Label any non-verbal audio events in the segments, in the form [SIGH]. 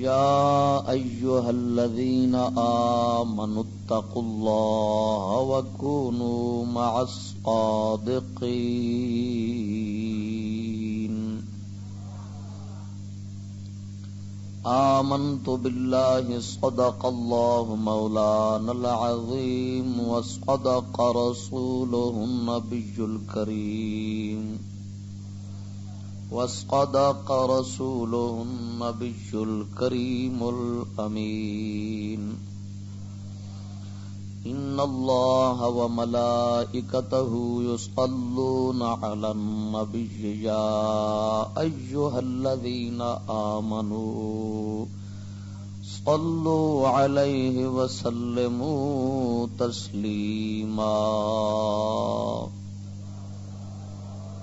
يا أيها الذين آمنوا اتقوا الله وكونوا مع الصادقين. آمنت بالله، صدق الله مولانا العظيم، وصدق رسوله النبي الكريم. وصدق رسوله النبي الكريم الأمين إن الله وملائكته يصلون على النبي يا أيها الذين آمنوا صلوا عليه وسلموا تسليما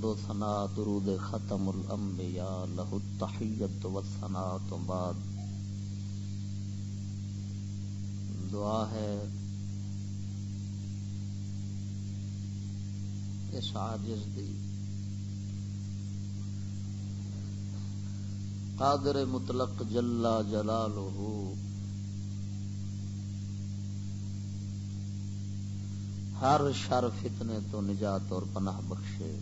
حمد و ثنا درود ختم الانبیاء له التحیت و ثنا تو بعد۔ دعا ہے اس عاجز دی قادر مطلق جلا جلالہ ہر شر فتنے تو نجات اور پناہ بخشے۔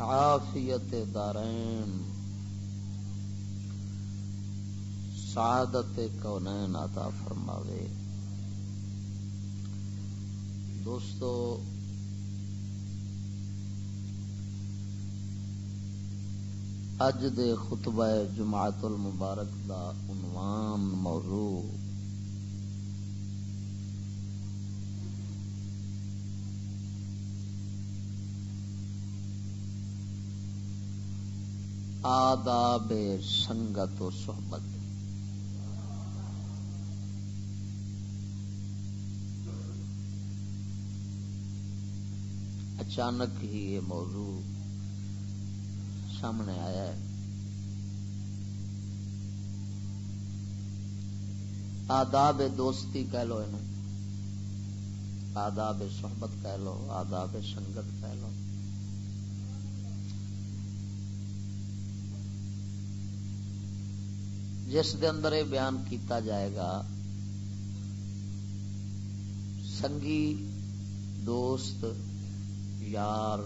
عافیت دارین، سعادت کونین عطا فرماوے۔ دوستو، اج دے خطبہ جماعت المبارک دا عنوان موضوع آداب، سنگت و صحبت۔ اچانک ہی یہ موضوع سامنے آیا ہے۔ آداب دوستی کہہ لو آداب صحبت کہہ لو، آداب سنگت کہہ لو۔ جس دے اندر یہ بیان کیتا جائے گا، سنگی، دوست، یار،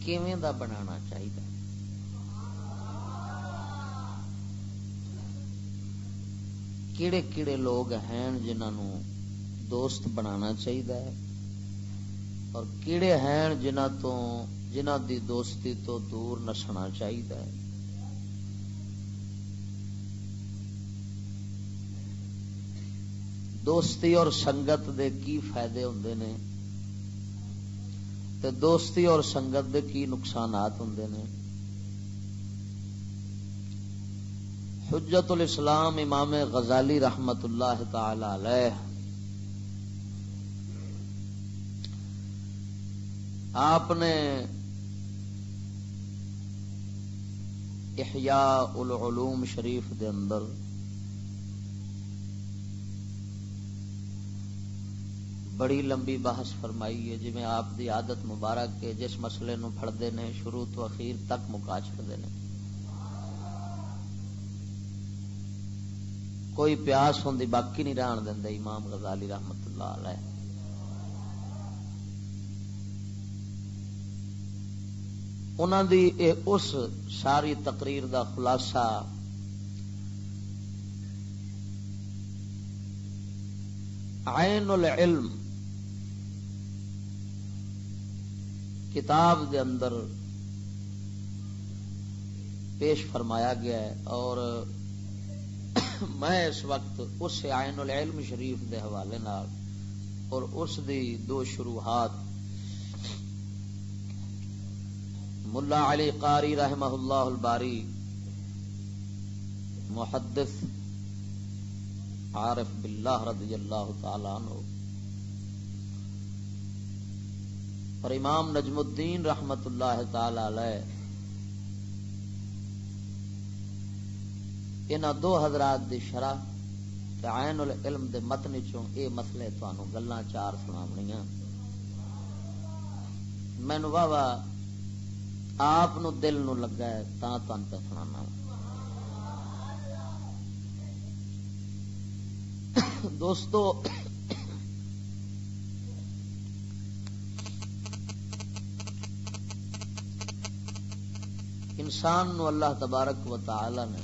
کیویں دا بنانا چاہیے کیڑے کیڑے لوگ ہیں جنہوں دوست بنانا چاہیے اور کیڑے ہیں جنہ تو جنہ دی دوستی تو دور نسنا چاہیے دوستی اور سنگت دے کی فائدے ہوں نے؟ تے دوستی اور سنگت دے کی نقصانات ہوں نے؟ حجت الاسلام امام غزالی رحمت اللہ تعالی علیہ۔ آپ نے احیاء العلوم شریف دے اندر بڑی لمبی بحث فرمائی ہے جی میں آپ دی عادت مبارک کے جس مسئلے نو پڑھتے ہیں شروع تو اخیر تک مکا چڑھتے ہیں کوئی پیاس ہوں باقی نہیں رہن دیں امام غزالی رحمت اللہ علیہ۔ انہوں دی اے اس ساری تقریر دا خلاصہ عین العلم کتاب دے اندر پیش فرمایا گیا ہے اور میں اس وقت اس عین العلم شریف دے حوالے نال اور اس دی دو شروحات ملا علی قاری رحمہ اللہ الباری محدث عارف باللہ رضی اللہ تعالی عنہ اور امام نجم الدین رحمت اللہ تعالی علیہ ان دو حضرات دی شرح عین العلم دے متن چوں اے مسئلے تانوں گلاں چار سناونیاں۔ مینو واہ واہ آپ نو دل نو لگا ہے تا تان پہ سنانا۔ دوستو انسان نو اللہ تبارک و تعالی نے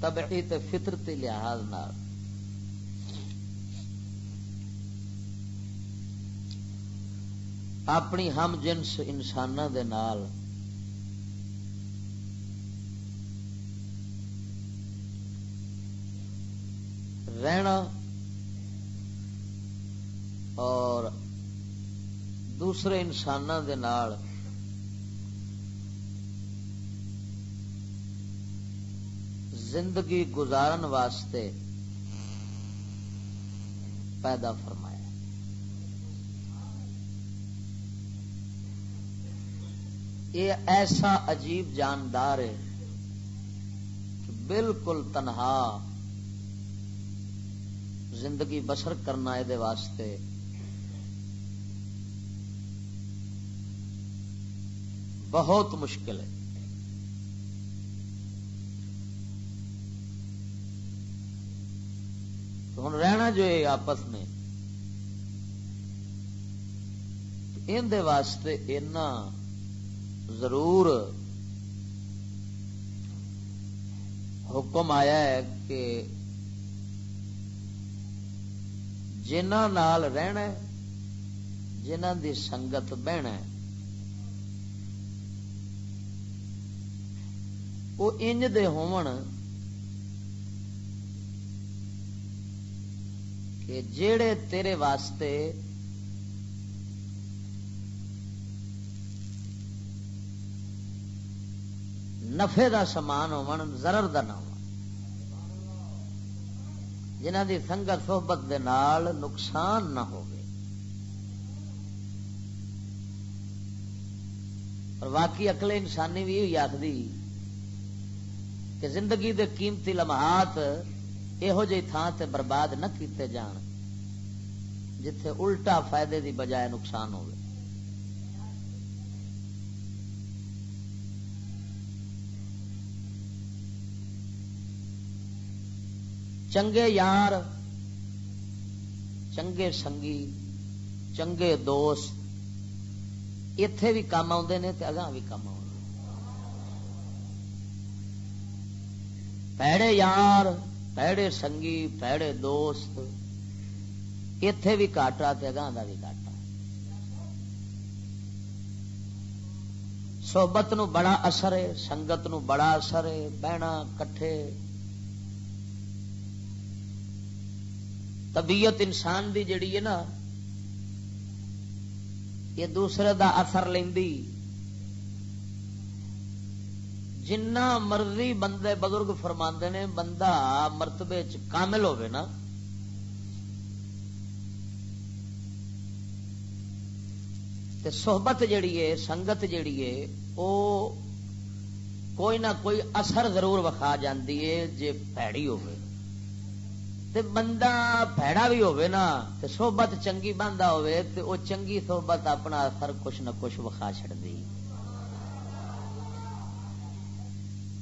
طبعی تے فطرتی لحاظ نال اپنی ہم جنس انسان دے نال رہنا اور دوسرے انسانوں دے نال زندگی گزارن واسطے پیدا فرمایا۔ یہ ایسا عجیب جاندار ہے کہ بالکل تنہا زندگی بسر کرنا یہ واسطے بہت مشکل ہے۔ ہوں رہنا جو ہے آپس میں۔ اندر واسطے اینا ضرور حکم آیا ہے کہ جنہ نال رہنا جنہ دی سنگت بہنا وہ انج دے ہون کہ جیڑے تیرے واسطے نفے دا سامان ہو دا نہ ہو جنہ دی سنگت صحبت دے نال نقصان نہ ہو اور واقعی اکلے انسانی بھی ہوئی آخری کہ زندگی دے قیمتی لمحات یہو جی تھان تے برباد نہ کیتے جان، جتھے الٹا فائدے دی بجائے نقصان ہوگی چنگے یار، چنگے سنگی، چنگے دوست اتے بھی کام آتے ہیں اگاں بھی کام آ پیڑے یار پیڑے سنگی پیڑے دوست اتے بھی کاٹا اگاں کا بھی کاٹا صحبت نو بڑا اثر ہے سنگت نو بڑا اثر ہے بہنا کٹھے طبیعت انسان دی جڑی ہے نا یہ دوسرے دا اثر لیندی جنہ مرضی بندے بزرگ فرما نے، بندہ مرتبے چ کامل ہوے نا۔ تے صحبت جڑی ہے، سنگت جڑی ہے، او کوئی نہ کوئی اثر ضرور وکھا جاندی ہے جے پیڑی ہوے تے بندہ بھڑا بھی ہوے نا، تے صحبت چنگی بندہ ہوے تے او چنگی صحبت اپنا اثر کچھ نہ کچھ وکھا چھڑدی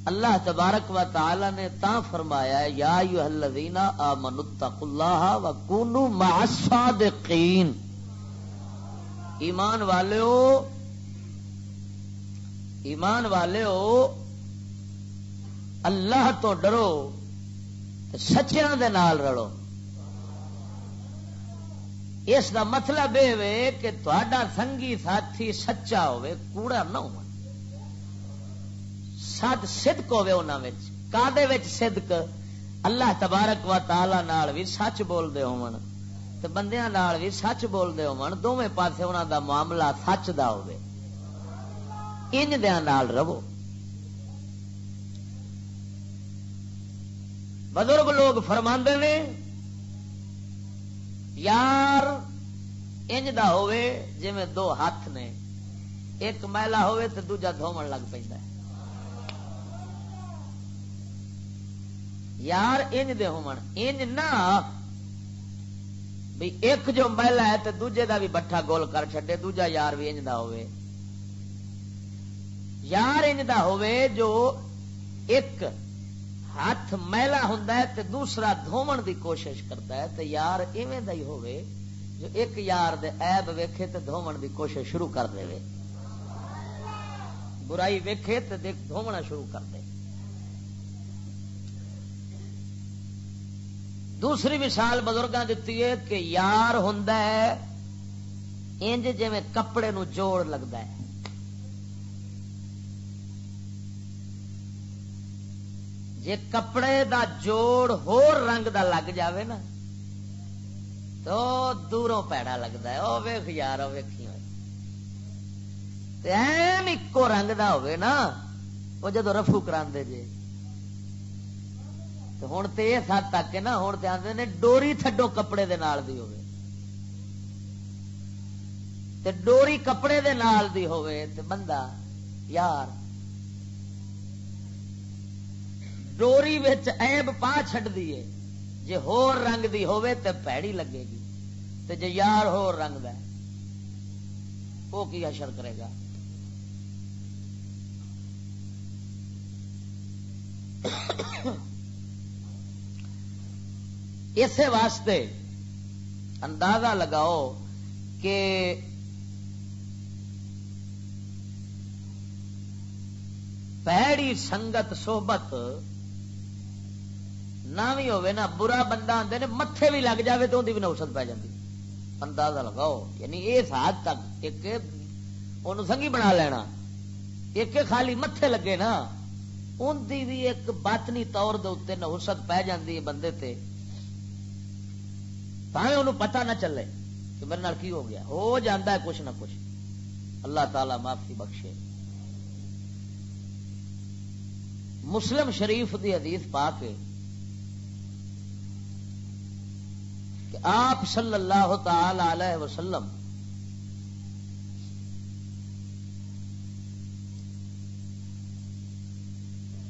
اللہ تبارک و تعالی نے تا فرمایا یا ایھا الذین آمنوا اتقوا اللہ وکونوا مع الصادقین۔ ایمان والے ہو، ایمان والے ہو، اللہ تو ڈرو سچیاں دے نال رڑو اس دا مطلب یہ کہ تا سنگی ساتھی سچا ہوے کوڑا نہ ہو۔ سد سدک ہوے انہوں کادے صدق اللہ تبارک و تعالی نال بھی سچ بولتے ہون۔ تو بندیاں نال بھی سچ بولتے ہون پاسے انہوں دا معاملہ سچ دا ہوے ان دیا نال رہو۔ بزرگ لوگ فرما نے، یار، انج دا ہوے جی دو ہاتھ نے۔ ایک میلا ہوے تو دوجا دھومن لگ پہ یار انج دے ہومن انج نہ بھی ایک جو محلہ ہے تو دوجے دا بھی بٹھا گول کر چھڈے، دوجا یار بھی انج دا ہوئے یار انج دا ہوئے جو ایک ہاتھ میلا ہوں تو دوسرا دھومن دی کوشش کرتا ہے تو یار ایویں دا ہی ہوئے جو ایک یار دے عیب ویکھے تو دھومن دی کوشش شروع کر دے برائی ویکھے تو دیکھ دھومنا شروع کر دے۔ دوسری مثال بزرگاں دیتی ہے کہ یار ہوں انج جی کپڑے نو جوڑ لگتا ہے۔ جے کپڑے دا جوڑ ہور رنگ دا لگ جاوے نا، تو دوروں پیڑا لگتا ہے۔ وہ ویخ یار ویکھی ہوئے۔ ایکو رنگ دا ہوئے نا وہ جدو رفو کرا جے۔ ہوں تو یہ سات تک نا ہوں تو آتے نے ڈوری تھڈو کپڑے دے نال دی ہوئے تے ڈوری کپڑے دے نال دی ہوئے تے بندہ یار ڈوری ایب پا چڈ دیے جے ہور رنگ دی ہوئے تے پیڑی لگے گی تے جے یار ہور رنگ دا وہ کی اشر کرے گا اسی واسطے اندازہ لگاؤ کہ پیڑی سنگت صحبت نہ بھی ہوئے نا، برا بندہ آتے نے متے بھی لگ جائے تو بھی نوسط پی جاتی اندازہ لگاؤ یعنی اس حد تک ایک سنگھی بنا لینا۔ ایک خالی متے لگے نا ان بھی ایک باطنی طور دے نوسط پی جاتی ہے بندے تے۔ انہوں پتا نہ چلے کہ میرے نال کی ہو گیا۔ ہو جاتا ہے کچھ نہ کچھ۔ اللہ تعالی معافی بخشے۔ مسلم شریف دی حدیث پا کے کہ آپ صلی اللہ تعالی علیہ وسلم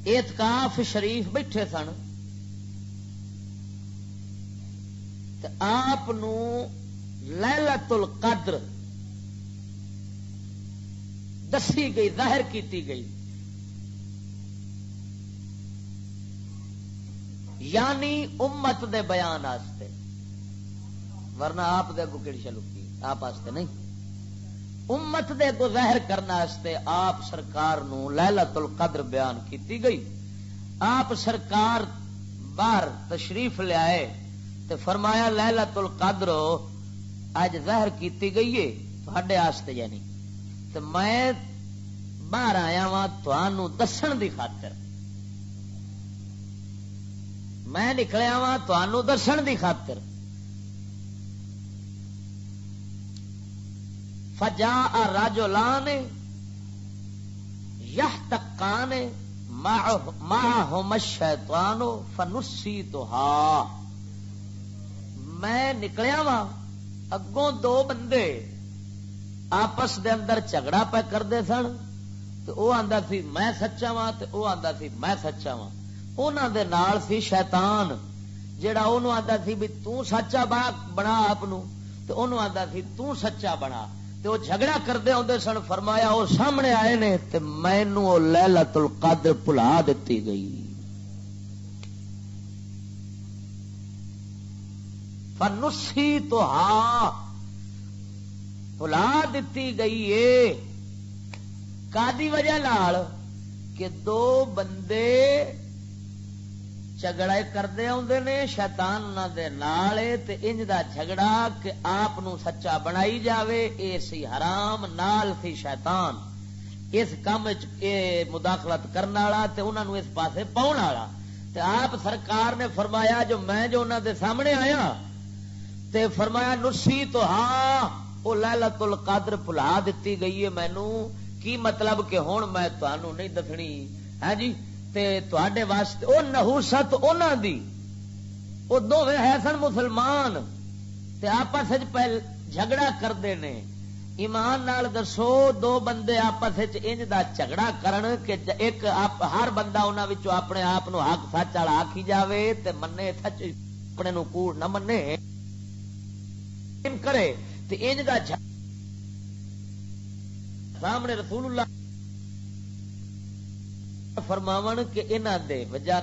اعتکاف شریف بیٹھے سن آپ لہلت القدر دسی گئی، ظاہر کیتی گئی۔ یعنی امت دے بیان آستے۔ ورنہ آپ دے اگو کہڑی چلوکی آپ آستے نہیں۔ امت دے کو ظاہر کرنے آپ سرکار نو لہلت القدر بیان کیتی گئی۔ آپ سرکار باہر تشریف لے آئے۔ تے فرمایا لہلت القدر اج ظاہر کیتی گئی ہے تھوڑے آستے یعنی تے میں باہر آیا وا دسن دی خاطر میں نکلیا وا دسن دی خاطر فجا راجو لان یہ تکان ماہ ہوم شیتوانو فنسی تو ہا میں نکلیا وا، اگوں دو بندے آپس دے اندر جھگڑا پہ کرتے سن، تو وہ آتا سی میں سچا وا تو وہ آتا سی میں سچا وا۔ انہوں دے نال سی شیطان جڑا انہوں آتا سی بھی تو سچا بنا آپ تو انہوں آتا سی تو سچا بنا۔ تو جھگڑا کرتے آدھے سن، فرمایا وہ سامنے آئے نے تو مینو لہلت القدر بھلا دیتی گئی۔ فنسی تو ہاں بھلا دیتی گئی ہے کا وجہ نال کہ دو بندے جھگڑا کرتے آدھے نے شیتان انج دا جھگڑا کہ آپ سچا بنائی جاوے، اے سی حرام، نال سی شیطان۔ اس کام مداخلت کرنے والا اس پاسے پاؤن والا۔ آپ سرکار نے فرمایا، جو میں جو انہوں دے سامنے آیا تے فرمایا نرسی تو ہاں وہ لہلت القادر پلا دیتی گئی ہے مینو۔ کی مطلب کہ ہوں میں تمہوں نہیں دسنی؟ ہے جی تے تے واسطے وہ نہوست انہوں دی۔ وہ دو ہے سن مسلمان۔ تے آپس جھگڑا کرتے ہیں ایمان نال دسو، دو بندے آپس انج دا جھگڑا کرن کہ ایک ہر بندہ انہوں اپنے آپ حق سچ والا آخی جاوے تے منے سچ اپنے نو کوڑ نہ منے کرے تے انج دا سامنے رسول اللہ فرماو کہ انہوں دے وجہ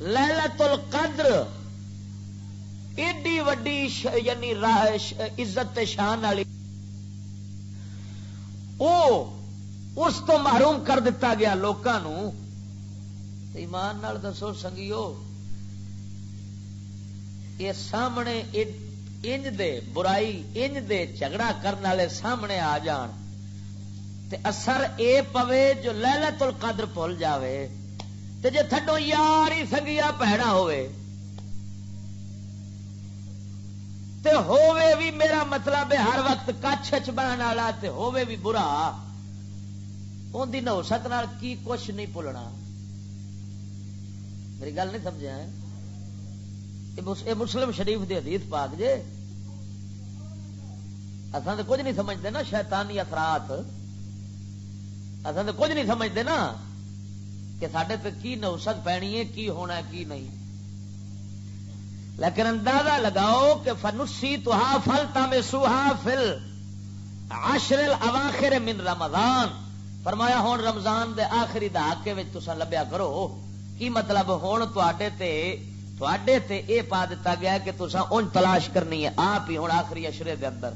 لہلت القدر ایڈی وڈی یعنی عزت شان والی او اس تو محروم کر دیتا گیا لوگوں ایمان نال دسو سنگیو یہ سامنے انج دے برائی، انج دے جھگڑا کرنے والے سامنے آ جان۔ تے اثر اے پوے جو لہلت القدر بھول جاوے۔ تے جے تھڈو یار ہی سنگیا پیڑا ہوئے تے ہووے بھی میرا مطلب ہے ہر وقت کچھ بہن والا تے ہووے بھی برا۔ ان کی نوست کی کچھ نہیں بھولنا۔ میری گل نہیں سمجھا یہ مسلم شریف دی حدیث پاک جے۔ اصل تو کچھ نہیں سمجھتے نا شیطانی اثرات۔ اصل تو کچھ نہیں سمجھتے نا کہ سڈے تو کی نوسط پینی ہے، کی ہونا کی نہیں۔ لیکن اندازہ لگاؤ کہ فنسی تو فل تام سوہا فل آشرل اواخر من رمضان۔ فرمایا ہون رمضان دے آخری دہاقے تسا لبیا کرو۔ کی مطلب ہون تے تھوڑے تے اے پا دیتا گیا کہ تسا ان تلاش کرنی ہے، آپ ہی ہوں آخری اشرے دے اندر۔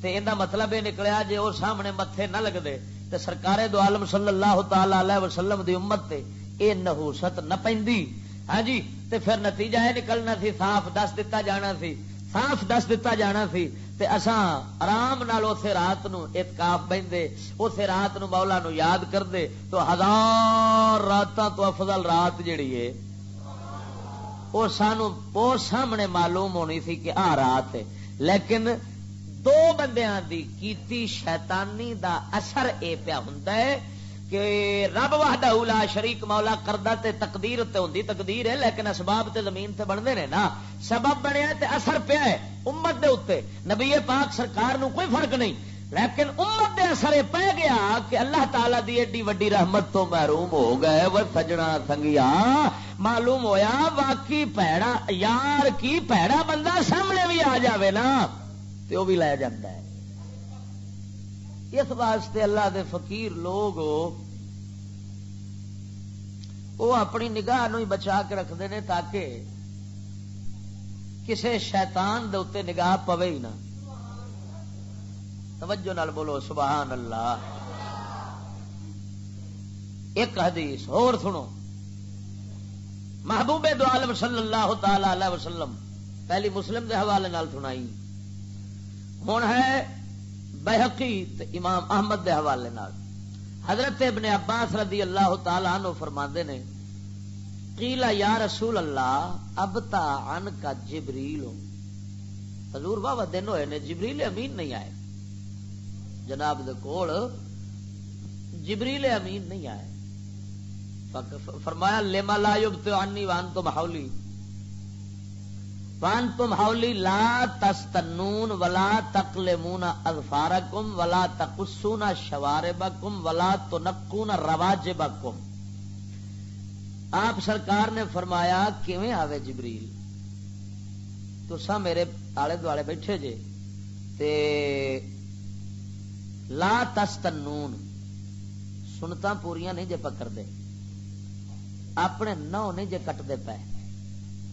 تے ان مطلب یہ نکلیا جی وہ سامنے متے نہ لگتے تے سرکار دو عالم صلی اللہ تعالی علیہ وسلم دی امت تے اے نحوست نہ پیندی ہاں جی تے پھر نتیجہ یہ نکلنا سی، صاف دس دتا جانا سی۔ صاف دس دتا جانا سی۔ تے اساں آرام نال اسے رات نو اتکاف بہندے اسے رات نو مولا نو یاد کر دے تو ہزار راتاں تو افضل رات جڑی ہے وہ سانو بہت سامنے معلوم ہونی سی کہ آ رات ہے۔ لیکن دو بندیاں دی کیتی شیطانی دا اثر اے پیا ہوندا ہے کہ رب وحدہ لا شریک مولا کردا تے تقدیر تے ہوندی تقدیر ہے، لیکن اسباب تے زمین تے بندے نے نا۔ سبب بنیا تے اثر پیا ہے امت دے اوتے۔ نبی پاک سرکار نو کوئی فرق نہیں۔ لیکن امت دے اثر پہ گیا کہ اللہ تعالی دی ایڈی وڈی رحمت تو محروم ہو گئے، وہ سجنا سنگیا معلوم ہویا، واقعی پیڑا، یار کی پیڑا بندہ سامنے بھی آ جاوے نا تو وہ بھی لے جاتا ہے۔ اس واسطے اللہ دے فقیر لوگ وہ اپنی نگاہ نو ہی بچا کے رکھتے ہیں تاکہ کسے شیطان دے اتنے نگاہ پوے ہی نہ۔ توجہ نال بولو، سبحان اللہ۔ ایک حدیث، اور سنو۔ محبوب دو عالم صلی اللہ تعالی علیہ وسلم، پہلی مسلم دے حوالے نال سنائی۔ ہوں ہے بحقی امام احمد دے حوالے نال۔ حضرت ابن عباس رضی اللہ تعالی عنہ فرماندے نے قیلا یا رسول اللہ اب تا ان کا جبریل۔ ہو حضور بابا دن ہوئے نے، جبریل امین نہیں آئے۔ جناب دے کول جبریل امین نہیں آئے۔ فرمایا لیما لا یبتو عنی وان تو محولی وان تم ہولی لا تستنون ولا تقلمون اظفارکم ولا تقصون شواربکم ولا تنقون رواجبکم آپ سرکار نے فرمایا، کیویں آوے جبریل؟ تو سا میرے آلے دوالے بیٹھے جے۔ تے لا تستنون سنتا پوریا نہیں جے پکڑ دے اپنے نو نہیں جے کٹ دے پے۔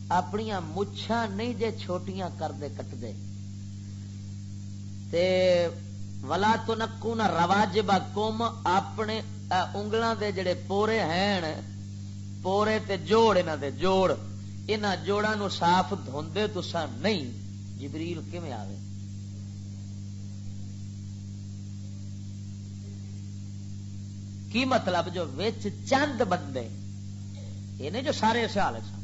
اپنی مچھا نہیں جے چھوٹیاں کر دے کٹ دے تے ولا تو نکو نہ رواج کم، اپنے انگلاں دے جڑے پورے ہیں، پورے تے جوڑ، انہاں دے جوڑ۔ انہاں جوڑاں نو صاف دھوندے تساں نہیں۔ جبریل کیویں آوے؟ کی مطلب جو وچ چند بندے، یہ جو سارے سیال سن۔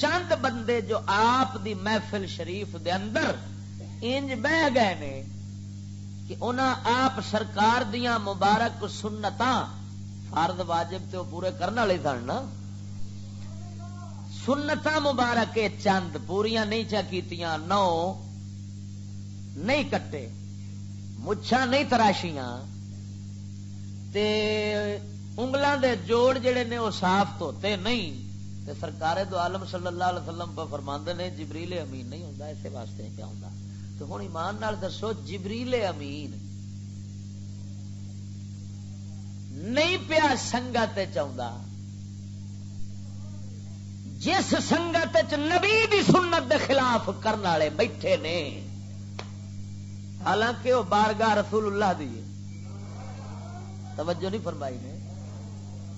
چند بندے جو آپ دی محفل شریف دے اندر انج بہ گئے نے کہ انہاں آپ سرکار دیاں مبارک سنتاں فرد واجب تے پورے کرنے والے سن نا۔ سنتا مبارک چند پوریا نہیں چا کیتیاں، نو نہیں کٹے مچھا نہیں تراشیاں۔ تے انگلاں دے جوڑ جڑے نے وہ صاف دھوتے نہیں، تے سرکار دو عالم صلی اللہ علیہ وسلم پر فرماندے نے جبریل امین نہیں ہوندا اسے واسطے کیا ہوندا۔ تو ہن ایمان نال دسو، جبریل امین نہیں پیا سنگت چاہتا جس سنگت چ نبی دی سنت دے خلاف کرنے والے بیٹھے نے، حالانکہ وہ بارگاہ رسول اللہ دی توجہ نہیں فرمائی نے۔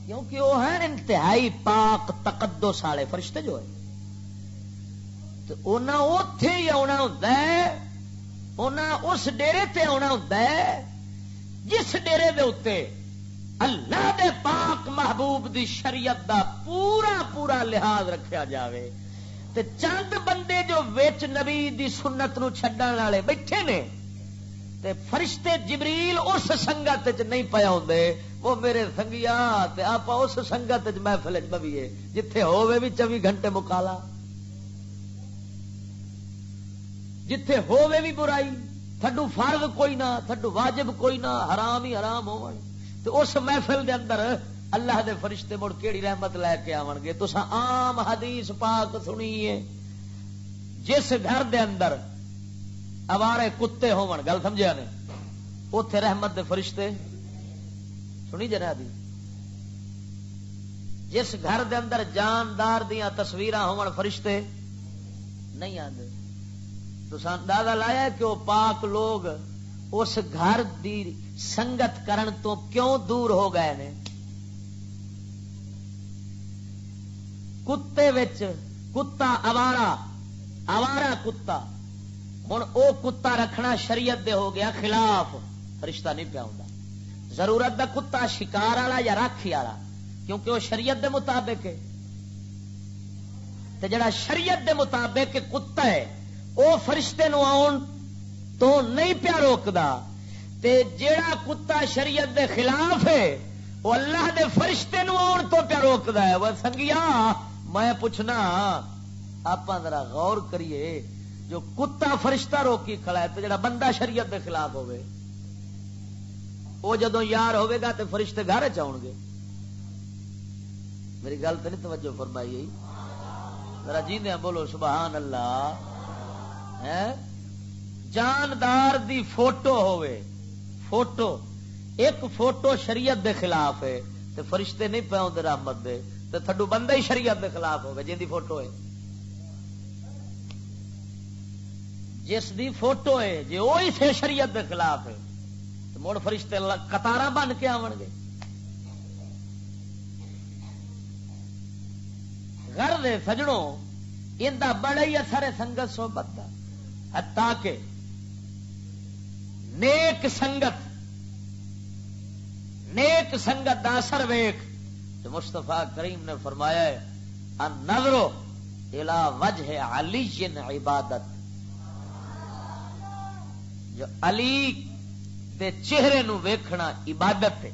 کیونکہ وہ ہیں انتہائی پاک، تقدس والے فرشتے جو ہے تو اتے ہی آنا ہوں اس ڈیرے تے آنا ہوں جس ڈیرے دے اتے اللہ دے پاک محبوب دی شریعت دا پورا پورا لحاظ رکھا جاوے۔ تے چند بندے جو ویچ نبی دی سنت نو چھڈن والے بیٹھے نے تے فرشتے جبریل اس سنگت چ نہیں پیا ہوں وہ میرے سنگیا آپ اس سنگت محفل بویے، جتھے ہووے بھی چوبی گھنٹے مکالا۔ جتھے ہووے بھی برائی، تھڈو فرض کوئی نہ، تھڈو واجب کوئی نہ، حرام ہی حرام ہو اس محفل دے اندر اللہ دے فرشتے مڑ کیڑی رحمت لے کے آن گے؟ تو عام حدیث پاک سنیے، جس گھر دے اندر اوارے کتے ہون گل سمجھا نے اتے رحمت دے فرشتے، سنی جنا دی جی؟ جس گھر دے اندر جاندار دیا تصویر ہون فرشتے نہیں آتے تو اندازہ لایا کہ وہ پاک لوگ اس گھر دی سنگت کرن تو کیوں دور ہو گئے نے؟ کتے وچ کتا، اوارا اوارا کتا۔ ہوں او کتا رکھنا شریعت دے ہو گیا خلاف، فرشتہ نہیں پیا ہوں ضرورت دا کتا شکار والا یا راکھی والا، کیونکہ وہ شریعت دے مطابق ہے۔ تے جڑا شریعت دے مطابق کتا ہے وہ فرشتے نو آن تو نہیں پیا روکدا۔ تے جڑا کتا شریعت دے خلاف ہے وہ اللہ دے فرشتے نو آن تو پیا روکدا ہے۔ وہ سنگیا، میں پوچھنا آپ ذرا غور کریے۔ جو کتا فرشتہ روکی کھڑا ہے تو جڑا بندہ شریعت دے خلاف ہوئے وہ جدو یار ہوے گا تو فرشتے گھر چاؤ گے۔ میری گل تو نہیں توجہ فرمائی ذرا جی بولو سبحان اللہ جاندار دی فوٹو ہوے فوٹو۔ ایک فوٹو شریعت دے خلاف ہے تو فرشتے نہیں پاؤ رحمت دے تو تھڈو بندہ ہی شریعت دے خلاف ہوگا جن دی فوٹو ہے۔ جس دی فوٹو ہے جی وہی سے شریعت دے خلاف۔ ہے تو مڑ فرشتے کتار بن کے آن گے۔ گھر دے سجڑوں ان کا بڑا ہی اثر ہے سنگت سوبت کا کہ نیک سنگت نیک سنگت دا اثر ویخ جو مستفا کریم نے فرمایا ہے نظرو الا وجہ علی عبادت۔ جو علی دے چہرے نو ویکھنا عبادت ہے،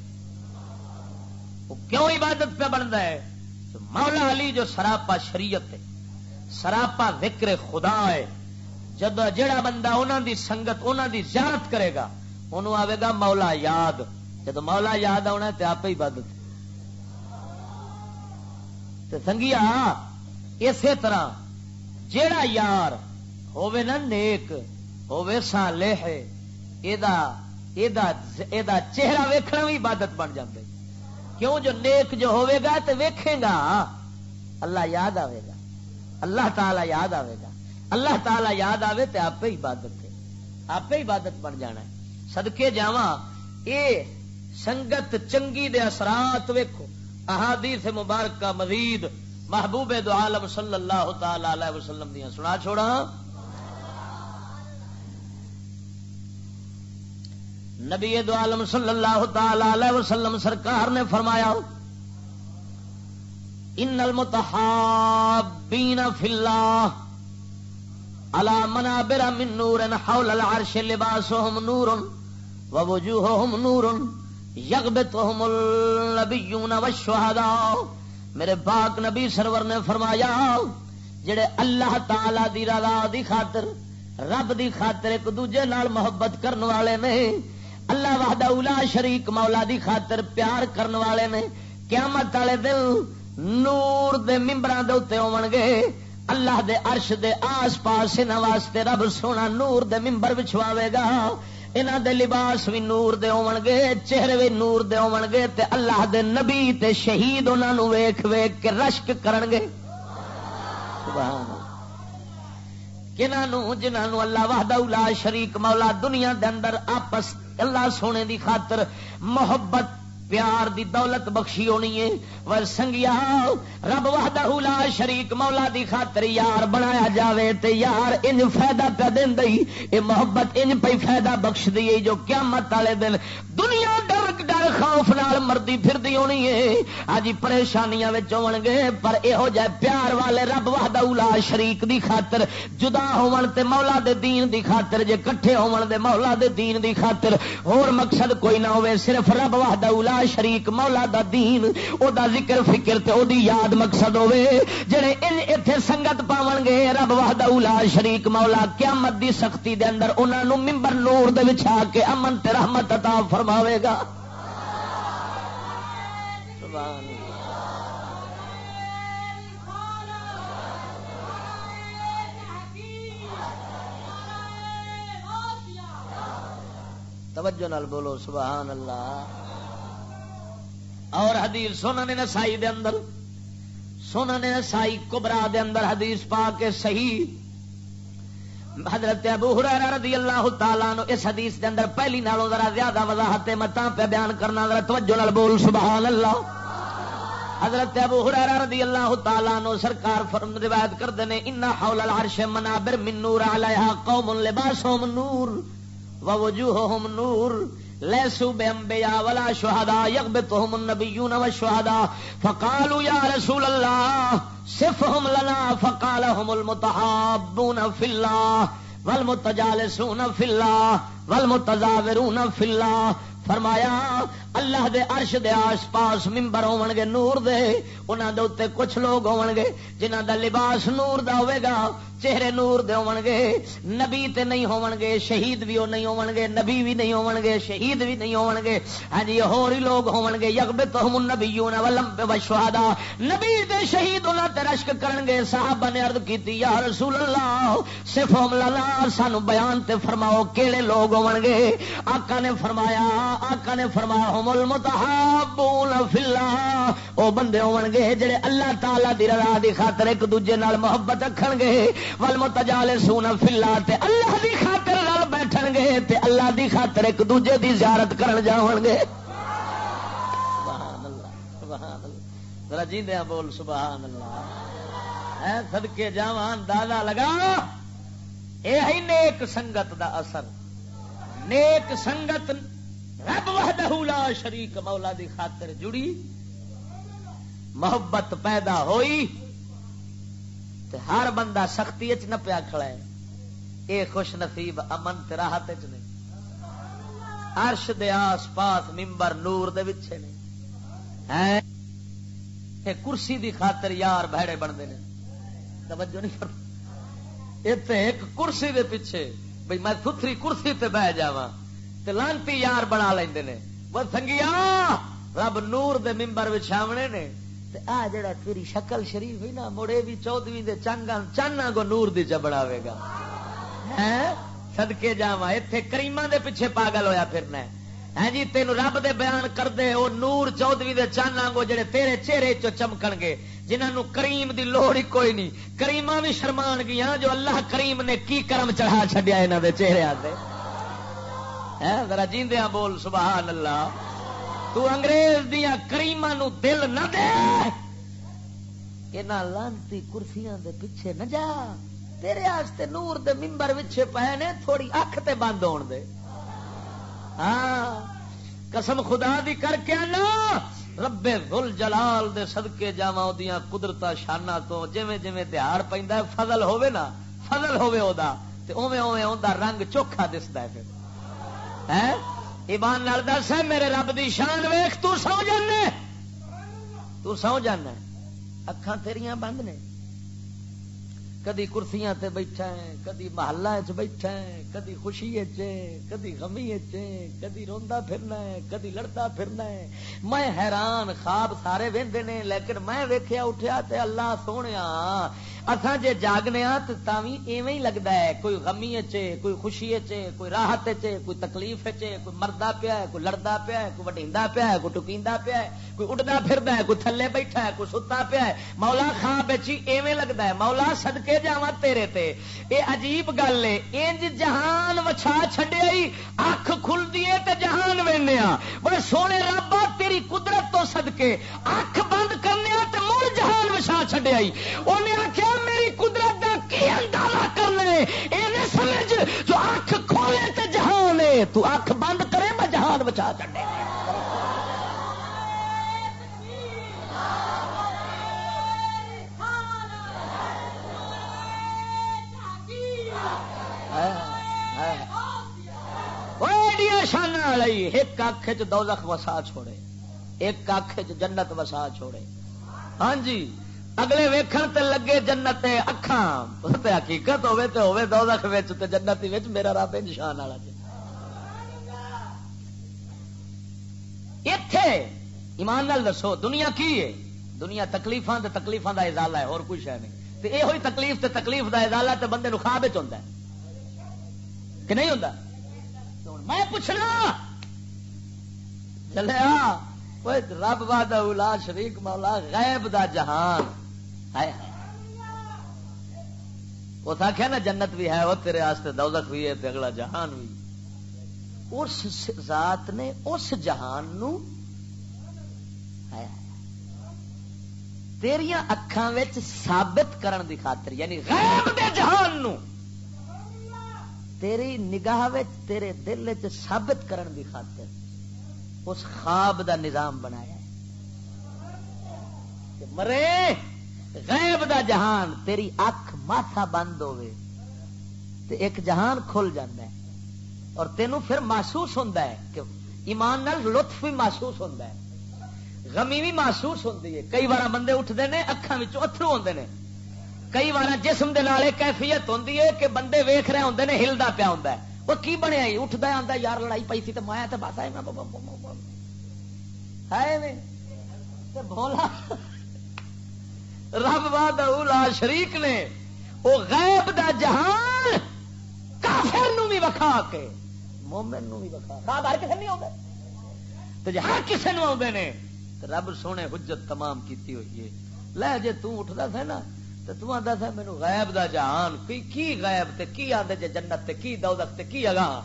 وہ کیوں عبادت پہ بنتا ہے؟ مولا علی جو سراپا شریعت ہے، سراپا ذکر خدا ہے جب جڑا بندہ انہوں دی سنگت انہوں دی زیارت کرے گا، انہوں آئے گا مولا یاد جب مولا یاد آنا تو آپ ہی عبادت سنگیا، اسی طرح جیڑا یار ہوے نا نیک ہوے صالح ایدا ایدا ایدا چہرہ ویکھنا بھی عبادت بن جاندے۔ کیوں جو نیک جو ہوے گا تو ویکھے گا؟ اللہ یاد آئے گا۔ اللہ تعالی یاد آئے گا۔ اللہ تعالی یاد آئے تو آپ عبادت ہے۔ آپ عبادت بن جانا ہے۔ سدکے جاوا اے سنگت چنگی دے اثرات ویکھو۔ احادیث مبارکہ، مزید، محبوب دو عالم صلی اللہ تعالی علیہ وسلم دیا سنا چھوڑا نبی دو عالم صلی اللہ تعالی علیہ وسلم سرکار نے فرمایا، ان المتحابین فی اللہ علا منابر من نور حول العرش لباسهم نور ووجوههم نور یغبطهم النبیون والشہداء میرے پاک نبی سرور نے فرمایا، جڑے اللہ تعالی دی رضا دی خاطر، رب دی خاطر ایک دوجے نال محبت کرن والے نے اللہ وحدہ اولا شریک مولا دی خاطر پیار کرن والے نے قیامت والے دن نور دے ممبران دے اتنے ہون گے۔ اللہ دے عرش دے آس پاس انہاں واسطے رب سونا نور دے ممبر بچھواوے گا۔ انہاں دے لباس بھی نور دے ہون گے، چہرے بھی نور دے ہون گے تے اللہ دے نبی تے شہید انہاں نو ویکھ ویکھ کے رشک کرن گے۔ سبحان اللہ۔ کنہوں جنہوں اللہ وحدہ اولا شریک مولا دنیا دے اندر آپس اللہ سونے دی خاطر محبت پیار دی دولت بخشی ہونی ہے۔ ور سنگیا، رب وحدہ لا شریک مولا دی خاطر یار بنایا جاوے تے یار انج فائدہ پہ دین دئی اے محبت انج پہ فائدہ بخش دی جو قیامت والے دن دنیا ڈر ڈر خوف نال مردی پھردی ہونی ہے۔ اج پریشانیاں وچ ہون گے، پر ایہو جے پیار والے رب وحدہ لا شریک دی خاطر جدا ہون تے مولا دے دین دی خاطر جے کٹھے ہون دے مولا دے دین دی خاطر اور مقصد کوئی نہ ہوے صرف رب وحدہ لا شریک مولا دا دین، او دا ذکر فکر تے او دی یاد مقصد ہوے جڑے ان ایتھے سنگت پاون گے، رب وحدہ اولا شریک مولا قیامت دی سختی دے اندر انہاں نو منبر نور دے وچھا کے امن تے رحمت عطا فرماوے گا۔ سبحان توجہ نال بولو، سبحان اللہ۔ اور حدیث سونا نے نسائی دے اندر سونا نے نسائی کبرا دے اندر حدیث پا کے صحیح۔ حضرت ابو ہریرہ رضی اللہ تعالیٰ نو اس حدیث دے اندر پہلی نالوں ذرا زیادہ وضاحت متا پہ بیان کرنا، ذرا توجہ نال بول، سبحان اللہ۔ حضرت ابو ہریرہ رضی اللہ تعالیٰ نو سرکار فرم روایت کر دینے ان حول العرش منابر من نور علیہا قوم لباسهم نور ووجوہهم نور لیسو بے انبیاء ولا شہداء یغبطهم النبیون والشہداء فقالوا یا رسول اللہ صفهم لنا فقالهم المتحابون فی اللہ والمتجالسون فی اللہ والمتزاورون فی اللہ۔ فرمایا اللہ دے عرش دے آس پاس ممبر ہون گے نور دے، انہاں دے اوتے کچھ لوگ ہون گے جنہاں دا لباس نور دا ہوے گا، چہرے نور دے ہون گے نبی تے نہیں ہون گے شہید بھی نہیں ہون گے نبی بھی نہیں ہون گے شہید بھی نہیں ہون گے ہاں جی ہور ہی لوگ ہون گے یغبتہم النبیون ولم والشہداء۔ نبی تے شہید انہاں تے رشک کرن گے صحابہ نے عرض کیتی، یا رسول اللہ صفهم لنا سانو بیان تے فرماؤ کیڑے لوگ ہون گے آقا نے فرمایا، آقا نے فرمایا هم المتحابون فی اللہ او بندے ہون گے جڑے اللہ تعالی دی رضا دی خاطر ایک دوجے نال محبت رکھن گے۔ والمتجالسون فی اللہ تے اللہ دی خاطر نال بیٹھن گے تے اللہ دی خاطر ایک دوجے دی زیارت کرن جاون گے۔ سبحان اللہ سبحان اللہ۔ ذرا جیندے ہاں بول، سبحان اللہ۔ اے صدکے جاواں دادا لگا۔ اے ہی نیک سنگت دا اثر۔ نیک سنگت رب وحدہ لا شریک مولا دی خاطر جڑی محبت پیدا ہوئی تے ہر بندہ سختی چ نہ پیا کھڑا ہے۔ اے خوش نصیب امن تے راحت چ نہیں عرش دے آس پاس ممبر نور دے وچے نے۔ اے کرسی دی خاطر یار بھڑے بنتے ہیں توجہ نہیں کرتا اتنے ایک کرسی دے پیچھے بھئی میں ستھری کرسی تے بہ جاواں۔ لانتی یار بنا لیندے نے۔ وہ سنگیا، رب نور دے ممبر وچھاونے نے۔ تے آ جڑا تیری شکل شریف ہوئی نا، مڑے بھی چودویں دے چنگا چانا کو نور دی چ بناوے گا۔ ہیں؟ صدکے جاواں، ایتھے کریماں دے پیچھے پاگل ہویا پھرنا ہے۔ ہاں جی تین رب دے بیان کر دے وہ نور چودوی دے چانا گو جڑے تیرے چہرے چو چمکن گے۔ جنہوں کریم دی لوڑ ہی کوئی نہیں۔ کریما بھی شرمان گیا جو اللہ کریم نے کی کرم چڑھا چڈیا یہاں دے چہرے آتے ذرا جیندیاں بول سبحان اللہ تو انگریز دیا کریما نو دل نہ دے۔ یہاں لانتی کرسیاں دے پیچھے نہ جا۔ تیرے آستے نور دے ممبر وچے پے نے تھوڑی اکھ تے بند ہون دے۔ ہاں قسم خدا دی کر کے نا ربے ذل جلال دے صدقے جاواں اودیاں قدرتا شانہ تو جویں جویں دیہاڑ پیندا ہے، فضل ہوے نا، فضل ہوے اودا تے اوویں اوویں اوندا رنگ چوکھا دسدا ہے پھر۔ ایمان نال دس ہے، میرے رب دی شان ویکھ، تو سو جانے تو سو جانا اکھاں تیریاں بند نے۔ کدی کرسیاں تے بیٹھا ہے، کدی محلہ چ بیٹھا ہے، کدی خوشی چ کدی غمی چ کدی روندا پھرنا ہے، کدی لڑتا پھرنا ہے۔ میں حیران، خواب سارے وہدے نے، لیکن میں ویکھیا، اٹھیا تے اللہ سونے اصا جے جاگنے ہاں تو تھی ایویں ہی لگتا ہے کوئی غمی چے کوئی خوشی چے کوئی راحت چے کوئی تکلیف چے کوئی مردا پیا ہے کوئی لڑتا پیا ہے کوئی وڈیندا پیا ہے کوئی ٹکیندا پیا ہے کوئی اڈتا پھردا ہے کوئی تھلے بیٹھا ہے کوئی ستا پیا ہے مولا خان بچی ایویں لگتا ہے مولا سدکے جاوا تیرے تے اے عجیب گل ہے انج جہان وچھا چھڈیا اکھ کھلدی ہے تے جہان وینے بڑے سونے رب تیری قدرت تو صدقے۔ اکھ بند کرنے تے مڑ جہان وچھا چھڈیا انہیں آخیا میری قدرت کا کی اندازہ کرنا یہ سمجھ، جو اکھ کھولے تے جہان ہے۔ تو اکھ بند کرے میں جہان بچا چڑے شان والی ایک اکھ چ دو وسا چھوڑے۔ ایک اکھ جنت وسا چھوڑے۔ ہاں جی اگلے ویکھن تے لگے جنت اکھان تے حقیقت ہوے تے ہوے دوزخ وچ تے جنت وچ میرا رب نشان والا جی ایتھے، ایمان نال دسو، دنیا کی ہے؟ دنیا تکلیفاں تے تکلیفاں دا ازالہ ہے اور کوئی شے نہیں۔ تے اے ہوئی تکلیف تے تکلیف دا ازالہ تے بندے نو خواب وچ ہوندا ہے۔ کہ نہیں ہوندا؟ میں پوچھنا، چلے آ۔ رب باد شریک مولا غیب دا جہان ہے وہ تھا آخیا نا جنت بھی ہے وہ تیرے آستے دولت بھی ہے اگلا جہان بھی اس ذات نے اس جہان نو تیریا اکھان ثابت کرن دی خاطر یعنی غیب دے جہان نو تیری نگاہ وچ تیرے دل چ ثابت کرن دی خاطر اس خواب دا نظام بنایا۔ مرے، غیب دا جہان، تیری اکھ ماتھا بند ہوئے تے ایک جہان کھل جاندہ ہے۔ اور تینوں پھر محسوس ہوتا ہے کہ ایمان نال لطف بھی محسوس ہوتا ہے۔ غمی بھی محسوس ہوتی ہے۔ کئی بار بندے اٹھتے ہیں اکھان اترو ہوتے ہیں کئی بار جسم دے نالے کیفیت ہوتی ہے کہ بندے ویخ رہے ہوتے ہیں ہلدا پیا ہوتا ہے۔ وہ کی بنیا اٹھتا آتا یار لڑائی پی تھی تو مایا تو بس ہے بولا رب باد شریک نے۔ وہ غیب دا جہان کافر نو بھی وکھا کے۔ مومن نو بھی وکھا۔ خواب ہر کسی نہیں آتے تو ہر کسی نو آتے نے رب سونے حجت تمام کیتی ہوئی ہے۔ لے جے تو اٹھتا تھا نا تو تو آتا تھا مینو غیب دا جہان، کی کی غیب تے کی آدھے جے جنت تے کی دولت تے کی اگاں؟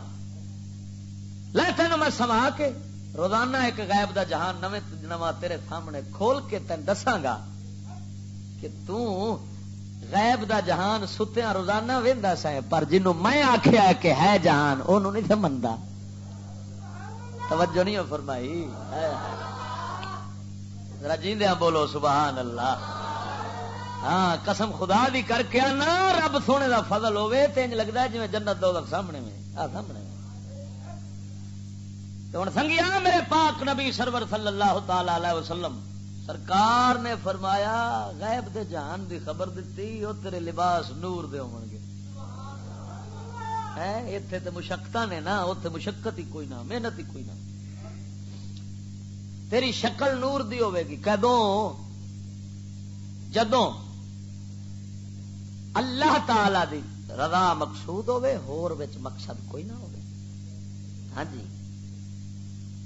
لے تین میں سما کے روزانہ ایک غیب دا جہان نویں نواں تیرے سامنے کھول کے تین دساگا کہ غیب دا جہان ستیا روزانہ وہدا سا پر جنوں میں آخیا کہ ہے جہان انہوں نہیں تھا منتا توجہ نہیں فرمائی؟ رجیندیا بولو، سبحان اللہ۔ ہاں قسم خدا دی کر کے نا رب سونے دا فضل ہوے تو انج لگتا ہے جی جنت دو سامنے میں آ، سامنے تو ہوں سنگیا، میرے پاک نبی سرور صلی اللہ تعالی علیہ وسلم، سرکار نے فرمایا، غیب دے جہان دی خبر دیتی وہ تیرے لباس نور دے ہو گے۔ اتے تو مشقت نے نا اتنے مشقت ہی کوئی نہ، محنت ہی کوئی نہ۔ تیری شکل نور دی ہوے گی، کدوں؟ جدوں؟ اللہ تعالی دی رضا مقصود ہوے ہور وچ مقصد کوئی نہ ہوے ہاں جی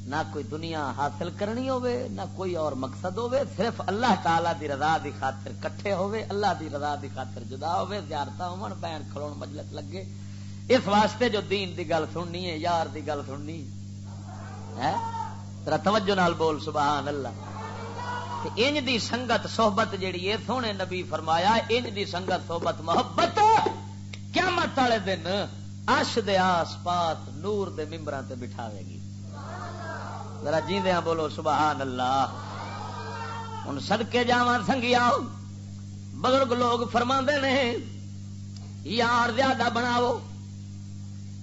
نہ کوئی دنیا حاصل کرنی ہوے نہ کوئی اور مقصد ہوے صرف اللہ تعالی دی رضا دی خاطر کٹھے ہوے اللہ دی رضا دی خاطر جدا ہوے زیارت ہون بین کھلون مجلس لگے۔ اس واسطے جو دین دی گل سننی ہے، یار دی گل سننی ہے۔ ہاں؟ ترا توجہ نال بول، سبحان اللہ۔ انج دی سنگت صحبت جیڑی ہے سونے نبی فرمایا انج دی سنگت صحبت محبت قیامت والے دن اش دے آس پاس نور دے ممبران تے بٹھاوے گی۔ ذرا جیندیا بولو، سبحان اللہ۔ ہوں سدکے جا سنگیا بزرگ لوگ فرما نے، یار زیادہ بناو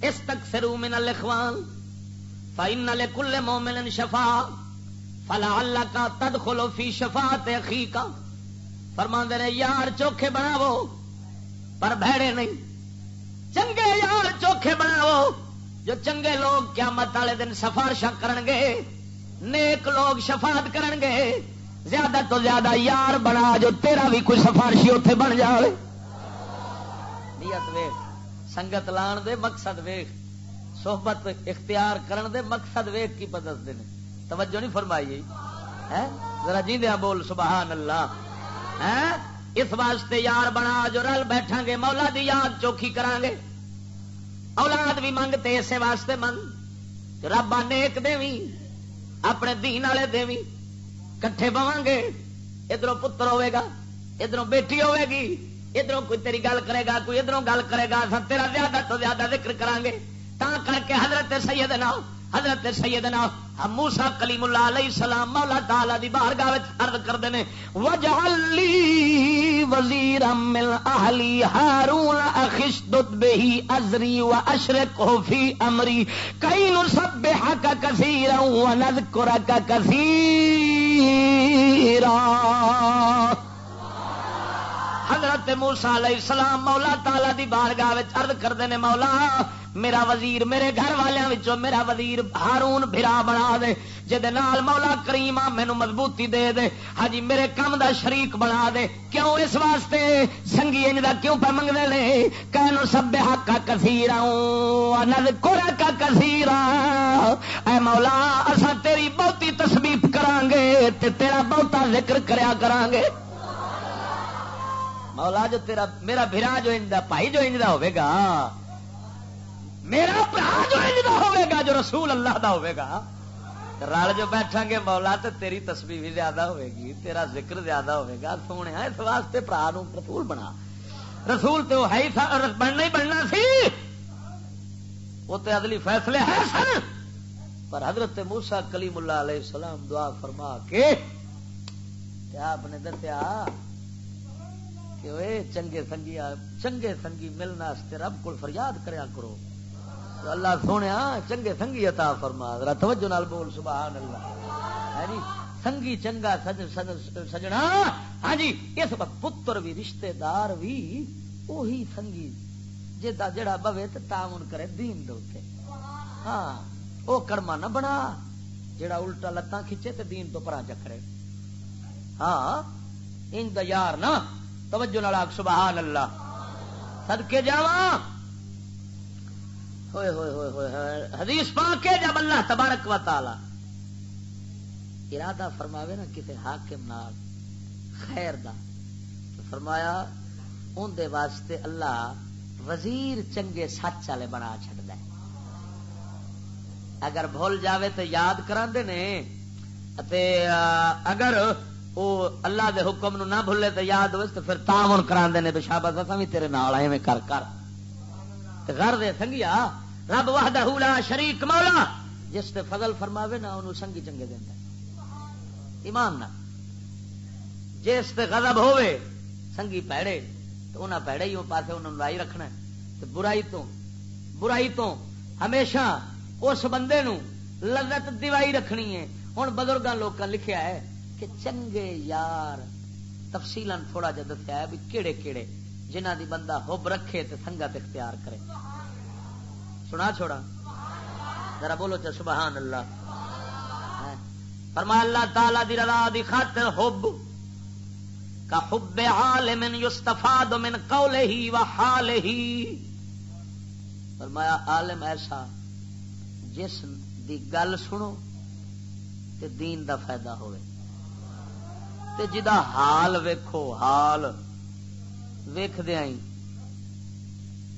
اس تک سرو من لکھوان فائن کل مومن شفا فلا اللہ کا تد کھولو فی شفا تخی کا فرما نے، یار چوکھے بناو، پر بھڑے نہیں۔ چنگے یار چوکھے بناو، جو چنگے لوگ قیامت والے دن سفارشاں کرن گے نیک لوگ شفاعت کرن گے زیادہ تو زیادہ یار بنا، جو تیرا بھی کوئی سفارشی اتے بن جائے نیت ویخ سنگت لان دے، مقصد ویخ صحبت اختیار کرن دے، مقصد ویخ کی پدس دے توجہ نہیں فرمائی ذرا جی دیا بول، سبحان اللہ۔ اس واسطے یار بنا جو رل بیٹھا گے، مولا دی یاد چوکھی کران گے۔ اولاد بھی منگتے اسے واسطے منگ۔ ربا نیک دیوی اپنے دین والے دیوی کٹھے بواں گے ادھر پتر ہوے گا ادھر بیٹی ہوے گی۔ ادھر کوئی تیری گل کرے گا، کوئی ادھر گل کرے گا۔ تیرا زیادہ تو زیادہ ذکر کریں گے۔ تا کر کے حضرت سیدنا حضرت سیدنا موسا کلیم اللہ علیہ السلام مولا تعالی دی بارگاہ وچ عرض کردے نے وجعلی وزیرا من اہلی ہارون اخشدد به ازری واشرکه فی امری کئی نسبحک کثیرا ونذکرک کثیرا حضرت موسا علیہ السلام مولا تعالی دی بارگاہ وچ عرض کردے نے، مولا، میرا وزیر میرے گھر والوں میرا وزیر ہارون بھرا بنا دے جہد نال مولا کریم مینو مضبوطی دے دے۔ ہاں جی، میرے کم دا شریک بنا دے۔ کیوں اس واسطے؟ سنگی ان دا کیوں پہ منگتے ہیں کہ سب حق کا کثیر کورا کا کثیر اے مولا اصا تیری بہتی تسبیف کران گے، تے تیرا بہتا ذکر کریا کران گے۔ مولا جو تیرا میرا بھرا جو ان بھائی جو ان ہوئے گا، میرا برا جو انجدا ہوئے گا، جو رسول اللہ دا ہوئے گا، رل جو بیٹھا گے مولا تو تیری تسبیح بھی زیادہ ہوئے گی، تیرا ذکر زیادہ ہوئے گا، سونے اس واسطے برا رسول بنا۔ رسول تو ہے ہی بننا ہی بننا سی۔ وہ تو ادلی فیصلے ہے سن۔ پر حضرت موسا کلیم اللہ علیہ السلام دعا فرما کے آپ نے دسیا کہ اے چنگے سنگی چنگے سنگی ملنا رب کو فریاد کریا کرو۔ تو اللہ سونے چنگے سنگی عطا فرما۔ ذرا توجہ نال بول سبحان اللہ جی؟ سنگی چنگا سج سج سجنا۔ ہاں جی اس وقت پتر بھی رشتہ دار بھی وہی سنگی جا جڑا بوے تو تعاون کرے دین دے ہاں وہ کڑما نہ بنا، جڑا الٹا لتاں کھچے تے دین تو پرا چکرے ہاں ان دا یار نا توجہ نال سبحان اللہ۔ صدکے جاواں۔ ہوئے ہوئے ہوئے ہوئے حدیث پا کے جب اللہ تبارک و تعالی ارادہ فرماوے نا کسی حاکم نال خیر دا فرمایا ان دے واسطے اللہ وزیر چنگے سچ والے بنا چڑھتا ہے۔ اگر بھول جاوے تو یاد کرا نے اگر وہ اللہ دے حکم نو نہ بھولے تو یاد ہوئے تو پھر تام تاون کرا دے بشابت بھی تیرے نال آئے میں کر کر۔ گھر دے سنگیا، رب وحدہ لا شریک مولا، جس تے فضل فرماوے نہ انہوں سنگی چنگے دینا ایمان نہ۔ جس تے غضب ہوئے سنگی پیڑے تو انہیں پیڑے ہی پاسے انہوں لائی رکھنا ہے۔ تو برائی تو برائی تو ہمیشہ اس بندے نو لذت دیوائی رکھنی ہے۔ ہوں بزرگاں لوگ لکھیا ہے کہ چنگے یار تفصیل تھوڑا جا دسیا ہے بھی کہڑے کہڑے جنہ دی بندہ حب رکھے تے سنگت اختیار کرے۔ سنا چھوڑا؟ ذرا بولو چا سبحان اللہ۔ ہاں۔ فرما اللہ تعالی دی رضا دی خاطر حب کا حب عالم یستفاد من قوله و حاله۔ فرمایا عالم ایسا جس دی گل سنو تے دین دا فائدہ ہوئے۔ تے جدا حال ویکھو، حال ویخ دیا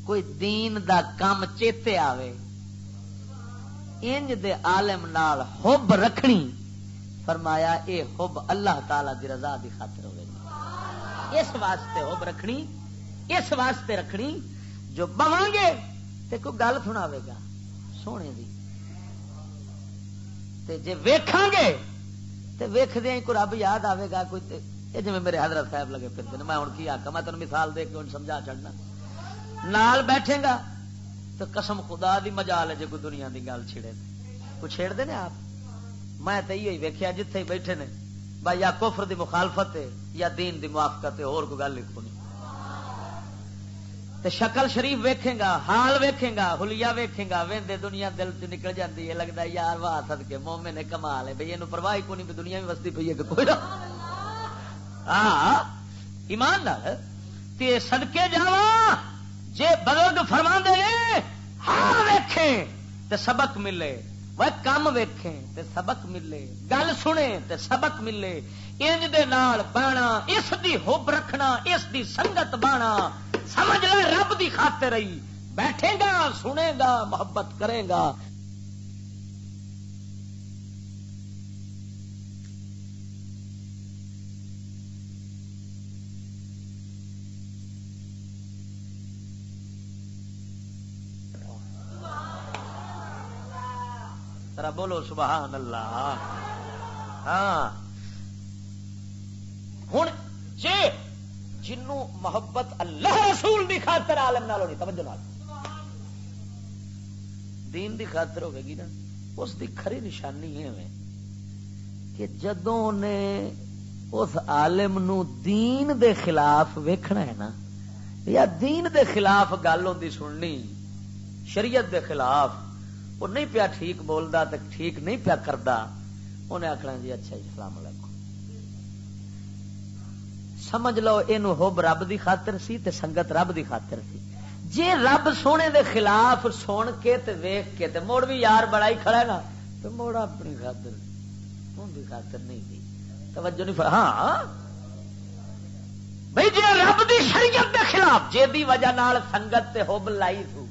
کوئی دین دا کام چیتے آوے۔ انج دے عالم نال حب رکھنی۔ فرمایا، اے حب اللہ تعالی دی رضا دی خاطر ہوئے۔ اس واسطے حب رکھنی، اس واسطے رکھنی، جو بواں گے تے کوئی گل سناوے گا، سونے دی۔ تے جے ویکھاں گے تے ویخ دیا کو رب یاد آئے گا کوئی جی میرے حضرت صاحب لگے پھر میں ہوں کی آکا میں تین مثال دے کے سمجھا چڑھنا نال بیٹھے گا تو قسم خدا دی مجال ہے جی کوئی دنیا دی گل چھڑے۔ کو چھیڑ دے آپ؟ میں تو یہ ویکیا جتھے بیٹھے نے۔ بھائی، یا کفر دی مخالفت ہے یا دین دی موافقت ہے، اور کوئی گل لکھو نہیں۔ تے شکل شریف ویکھے گا، حال ویکھے گا ہلیا ویکھے گا، ویندے دنیا دل چ نکل جاتی ہے لگتا ہے یار واہ سد کے مومے نے کمال ہے بھائی یہ پرواہ کو نہیں دنیا میں وستی پی ہے کہ کوئی نہ۔ ہاں ایمان تے سدکے جا جے بزرگ فرما دے حال ویکھے تے سبق ملے وہ کم ویکھے تے سبق ملے، گل سنے تے سبق ملے۔ انج دے نال بانا، اس دی ہوب رکھنا، اس دی سنگت بانا۔ سمجھ لے، رب دی خاطر رہی بیٹھے گا، سنے گا، محبت کرے گا۔ بولو، سبحان اللہ۔ ہاں۔ ہوں جی جنوں محبت اللہ رسول دی خاطر عالم نال ہونی توجہ نال۔ دین دی خاطر ہوے گی نا، اس دی کھری نشانی ہے کہ جدوں نے اس عالم نو دین دے خلاف ویکھنا ہے نا، یا دین دے خلاف گل ہوندی سننی، شریعت دے خلاف، وہ نہیں پیا ٹھیک بولدا تے ٹھیک نہیں پیا کردا، انہیں آخنا جی اچھا جی السلام علیکم۔ سمجھ لو یہ ہوب رب دی خاطر سی تے سنگت رب دی خاطر سی۔ جے رب سونے دے خلاف سن کے تے ویخ کے تے موڑ بھی یار بڑا ہی کھڑا ہے نا تو موڑ اپنی خاطر ان دی خاطر نہیں دی۔ توجہ نہیں ہاں۔ بھائی جی رب دی شریعت دے خلاف جے دی وجہ نال سنگت تے ہوب لائی تھو،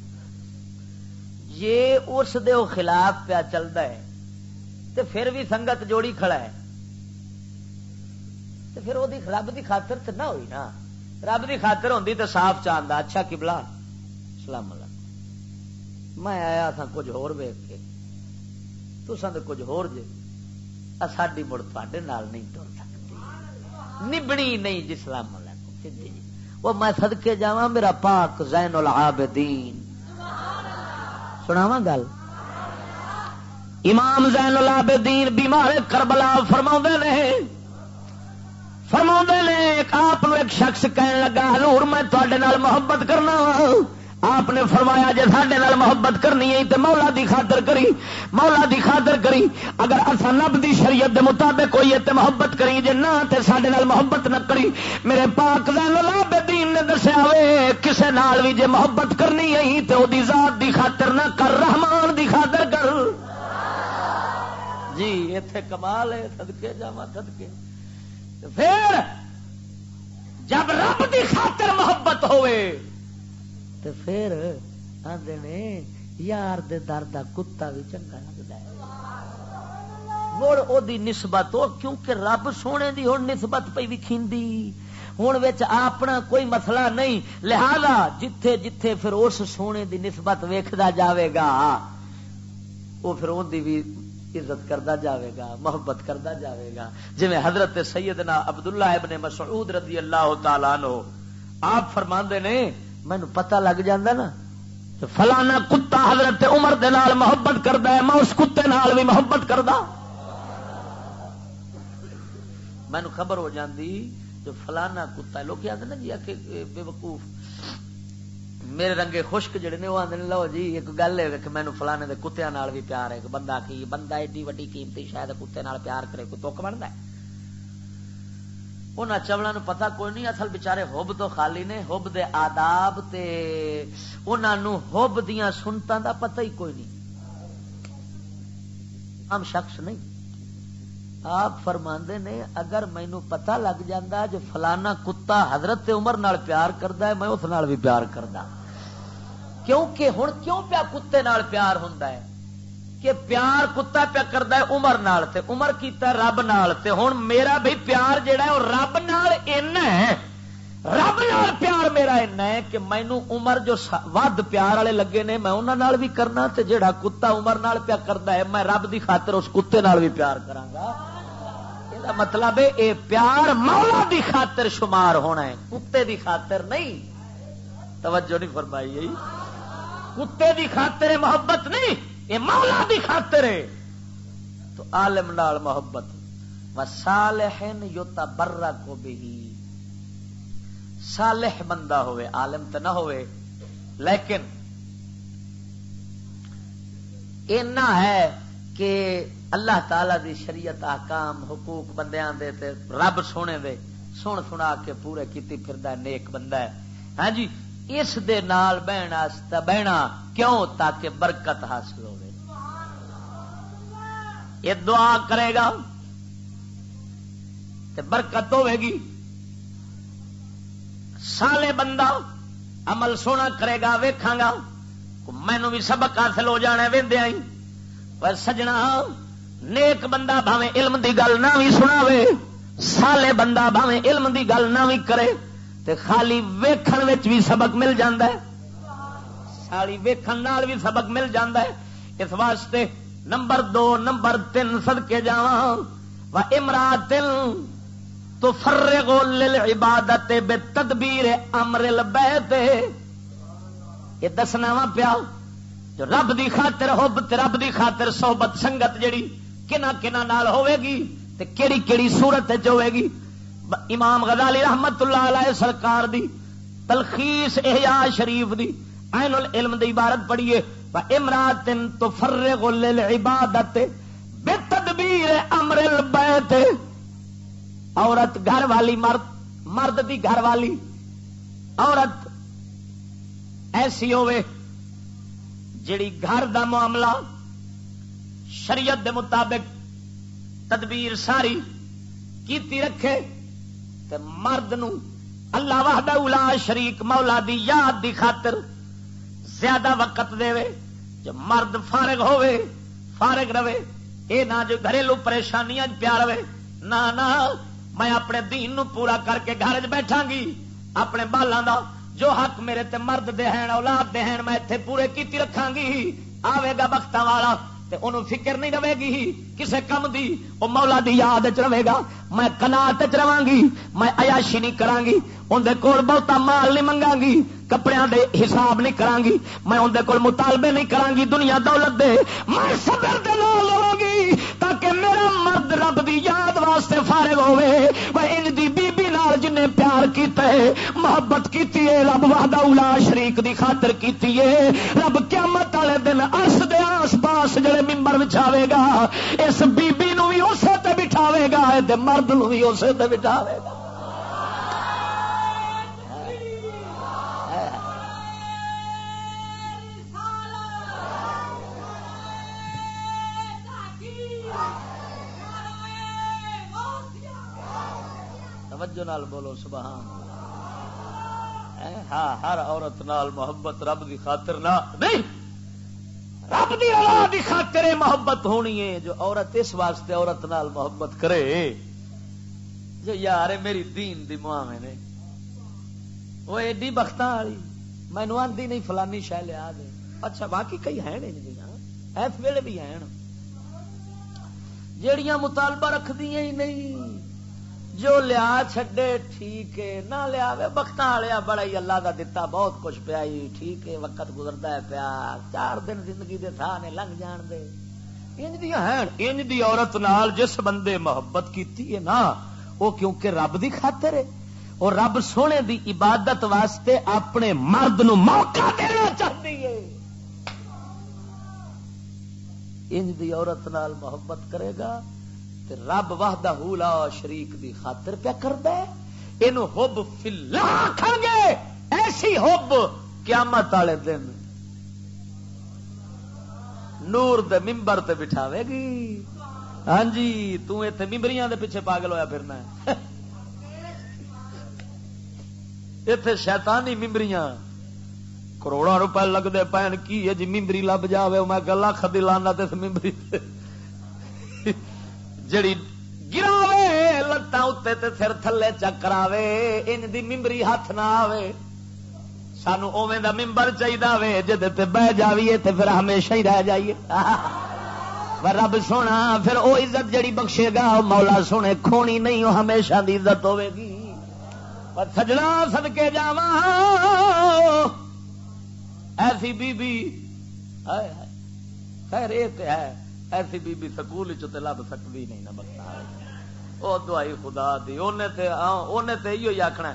یہ اس دے خلاف پیا چلتا ہے۔ تے پھر بھی سنگت جوڑی کھڑا ہے۔ تو پھر وہ رب کی خاطر تو نہ ہوئی نا۔ رب کی خاطر ہوتی تو صاف چاہتا اچھا کبلا سلام اللہ میں آیا تھا کچھ ہور ویگ کے۔ تو کچھ ہور جے۔ ساری مڑ تے نہیں ٹر سکتی نبڑی نہیں جی سلام جی،, جی،, جی وہ میں سدکے جا میرا پاک زین العابدین۔ سناوا گل؟ امام زین العابدین بیمار کربلا فرما رہے فرما نے، ایک آپ ایک شخص کہنے لگا، حضور، میں تے محبت کرنا آپ نے فرمایا جی سڈے محبت کرنی ہے تو مولا دی خاطر کری، مولا دی خاطر کری، اگر اصا نب دی شریعت دے مطابق کوئی ہے محبت کری جی نہ تے سڈے محبت نہ کری، میرے پاک لاب دین نے دسیا وے، کسے نال بھی جے محبت کرنی ہے تو دی ذات دی خاطر نہ کر، رحمان دی خاطر کر. جی اتے کمال ہے سدکے جا سدکے پھر جب رب دی خاطر محبت ہوئے تو پھر آدھے نے یار دے در دا کتا بھی چنگا لگتا ہے۔ مڑ او دی نسبت ہو کیونکہ رب سونے دی ہوں نسبت پہ وکھی ہوں اپنا کوئی مسئلہ نہیں، لہذا جتھے جتھے پھر اس سونے دی نسبت ویکھدا جاوے گا وہ پھر ان دی بھی عزت کرتا جاوے گا، محبت کرتا جاوے گا۔ جی حضرت سیدنا عبداللہ ابن مسعود رضی اللہ تعالیٰ نو آپ فرما نے مینو پتا لگ جاندہ نا فلانا کتا حضرت عمر دے نال محبت کرتا ہے، میں اس کتے نال بھی محبت کردا۔ مینو خبر ہو جاندی جو فلانا کتا لوگ آتے نا جی آخ بے وقوف۔ میرے رنگے خشک جڑے نے، وہ آدھے لو جی ایک گل ہے کہ مینو فلانے دے کتیا نال بھی پیار ہے بندہ کی، بندہ ایڈی وڈی قیمتی شاید کتے نال پیار کرے، کوئی تک بنتا ہے؟ انہوں چبلا نو پتا کوئی نہیں، اصل بچارے ہوب تو خالی نے ہوب دے آداب تے انہوں ہوب دیا سنتوں دا پتہ ہی کوئی نہیں۔ ہم شخص نہیں۔ آپ فرماندے نے، اگر مینو پتا لگ جاندہ جو فلانا کتا حضرت عمر نال پیار کردا ہے، میں اس نال بھی پیار کردا۔ کیونکہ ہن کیوں پیا کتے نال پیار ہوندا ہے؟ کہ پیار کتا پیا کردا ہے عمر نال تے، عمر کیتا رب نال تے میرا بھی پیار جیڑا ہے، وہ رب نال اینا ہے۔ رب نال پیار میرا اینا ہے کہ مینو عمر جو ود پیار والے لگے نے، میں انہاں نال بھی کرنا تے جیڑا کتا عمر نال پیا کردا ہے، میں رب دی خاطر اس کتے نال بھی پیار کراں گا مطلب ہے اے پیار مولا دی خاطر شمار ہونا ہے کتے دی خاطر نہیں توجہ نہیں فرمائی کتے دی خاطر محبت نہیں، یہ مولا دی خاطر ہے۔ تو عالم نال محبت۔ صالحن یو تبرا کو بھی صالح بندہ ہوئے، عالم تو نہ ہوئے۔ لیکن اینا ہے کہ اللہ تعالی دی شریعت آکام حقوق بندیاں دے تے رب سونے دے سن سنا کے پورے کیتی پھردا نیک بندہ ہے۔ ہاں جی؟ اس دے نال بہن بہنا کیوں تاکہ برکت حاصل ہو یہ دعا کرے گا تے برکت ہوے گی۔ سالے بندہ عمل سونا کرے گا، ویکھاں گا مینو بھی سبق حاصل ہو جانا وے پر سجنا، نیک بندہ بھاوے علم دی گل نہ بھی سناوے، سالے بندہ بھاوے علم دی گل نہ بھی کرے۔ تے خالی ویکھن وچ بھی سبق مل جاندا ہے۔ سالی ویکھن نال بھی سبق مل جاندا ہے۔ اس واسطے نمبر دو، نمبر تین سدکے جاواں۔ و امراتن تو فرغو للعبادت بے تدبیر امر البیت۔ یہ دسنا وا پیا، جو رب دی خاطر حب رب دی خاطر صحبت، سنگت جڑی کنا کنا نال ہوے گی تے کیڑی کیڑی صورت وچ ہوے گی۔ امام غزالی رحمت اللہ علیہ سرکار دی، تلخیص احیاء شریف دی، عین العلم دی عبارت پڑھیے امرات تفرغ للعبادت بتدبیر امر البیت عورت گھر والی مرد مرد دی گھر والی۔ عورت ایسی ہوے جڑی گھر دا معاملہ شریعت دے مطابق تدبیر ساری کیتی رکھے۔ تے مرد نو اللہ وحدہ اولا شریک مولا دی یاد دی خاطر زیادہ وقت دے وے جو مرد فارغ ہوئے فارغ رہے اے نہ جو گھریلو پریشانیاں پیار رہے نہ نہ، میں اپنے دین نو پورا کر کے گھر بیٹھا گی، اپنے بالاں دا جو حق میرے تے مرد دے ہیں، اولاد دے ہیں، میں ایتھے پورے کیتی رکھاں گی، آوے گا بختاں والا۔ تے انہوں فکر نہیں رہے گی کسے کم دی وہ مولا دی یاد چ رہے گا۔ میں کنات چ رہا گی، میں ایاشی نہیں کرا گی اندر کول بہتا مال نہیں منگا گی کپڑے دے حساب نہیں کرا گی۔ میں اندر کول مطالبے نہیں کرا گی دنیا دولت دے۔ میں صبر دے لو گی تاکہ میرا مرد رب دی یاد واسطے فارغ ہوے وہ ان دی بی نے پیار کیتا ہے، محبت کیتی ہے، رب وحدہ الا شریک دی خاطر کیتی ہے۔ رب قیامت والے دن ارس دے آس پاس جڑے ممبر بچھاوے گا، اس بی بی نو بھی اسے تے بٹھاوے گا تے مرد نو بھی اسے تے بٹھاوے گا۔ توجہ نال بولو، سبحان ہاں ہر عورت نال محبت رب دی خاطر نہ، نہیں! رب دی اللہ دی خاطر محبت ہونی ہے، جو عورت اس واسطے عورت نال محبت کرے۔ جو یار میری دین دی ماں نے وہ ایڈی بخت والی۔ مینو آدھی نہیں، فلانی شہ لیا دے۔ اچھا باقی کئی ہیں جی، ہاں۔ ایس ویلے بھی ہیں۔ جیڑیاں مطالبہ رکھ دیا ہی نہیں۔ جو لیا چھڈے، ٹھیک ہے، نہ لیا بخت والیا بڑا ہی اللہ دا دتا، بہت کچھ پیا ٹھیک ہے، وقت گزرتا ہے پیا، چار دن زندگی دے تھا نے لنگ جان دے۔ انج دیا ہیں انج دی عورت نال جس بندے محبت کیتی ہے نا وہ کیونکہ رب دی خاطر ہے۔ اور رب سونے دی عبادت واسطے اپنے مرد نو موقع دینا چاہتی ہے۔ انج دی عورت نال محبت کرے گا۔ تے رب وحدہ لا شریک دی خاطر پیا کردا ہے؟ اینو حب فی کھن گے۔ ایسی حب قیامت والے دن نور دے ممبر تے بٹھاوے گی۔ ہاں جی تو ایتھے ممبریاں دے پیچھے پاگل ہویا پھرنا ہے۔ اتے شیطانی ممبریاں کروڑا روپے لگتے پہن کی ہے جی ممبری لب جائے میں گلا خدی لانا ممبری جڑی گراوے لتاں اتنے تے سر تھلے چکر آوے ان دی ممبری ہاتھ نہ آوے۔ سانو اوے دا ممبر چاہیے جی بہ جائیے تو پھر ہمیشہ ہی رہ جائیے۔ [LAUGHS] رب سونا، پھر او عزت جڑی بخشے گا مولا سونے، کھونی نہیں ہمیشہ دی عزت ہوے گی۔ پر سجنا سدکے جا ایسی بی بی خیر یہ ہے۔ ایسی بی بی سکول لب سکتی نہیں نہ بکتا وہ دوائی خدا دی انہیں تو یہ آخنا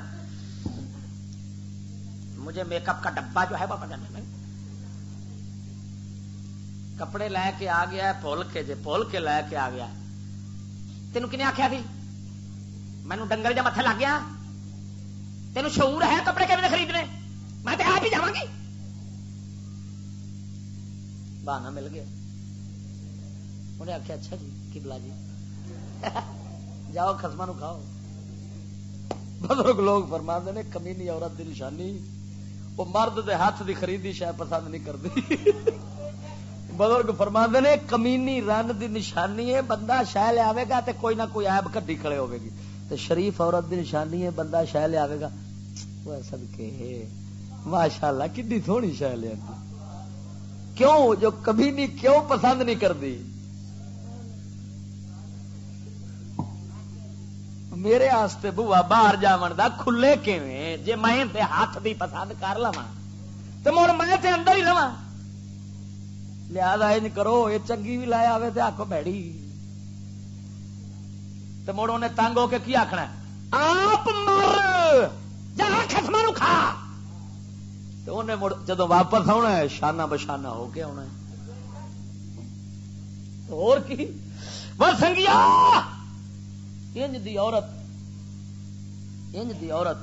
مجھے میک اپ کا ڈبا جو ہے وہ پتا نہیں کپڑے لے کے آ گیا پول کے جی پول کے لے کے آ گیا تینوں کنے آخیا تھی مینو ڈنگر جا مت لگ گیا۔ تین شعور ہے کپڑے کیسے خریدنے؟ میں آپ ہی جا گی۔ بہانا مل گیا۔ انہیں آخیا اچھا جی کبلا جی؟ جاؤ خسما نو کھاؤ۔ بزرگ لوگ فرما نے کمینی عورت دی نشانی، وہ مرد دے ہاتھ دی خریدی شاید پسند نہیں کرتی۔ بزرگ فرما نے کمینی رن دی نشانی ہے، بندہ شہ لیا گا تے کوئی نہ کوئی ایب کٹی کھڑے ہوے گی۔ تے شریف عورت دی نشانی ہے، بندہ شہ لیا گا۔ سب کے ماشاء اللہ کھی تھوڑی شہ لیا کیوں؟ جو کبھی نہیں کیوں پسند نہیں کرتی؟ میرے آستے بوا باہر جاون دا کھلے کیویں؟ جے میں تے ہاتھ دی پسند کر لواں۔ تے مڑ میں تے اندر ہی رواں۔ لہذا یہ کرو، یہ چنگی بھی لایا ہوئے تے آکو بیڑی تے مڑ انہیں تنگ ہو کے کی آکھنا آپ مر! جا خسما نو کھا! جدو واپس آنا ہے، شانہ بشانہ ہو کے آنا اور کی؟ ور سنگیا! انج دی عورت، انج دی عورت،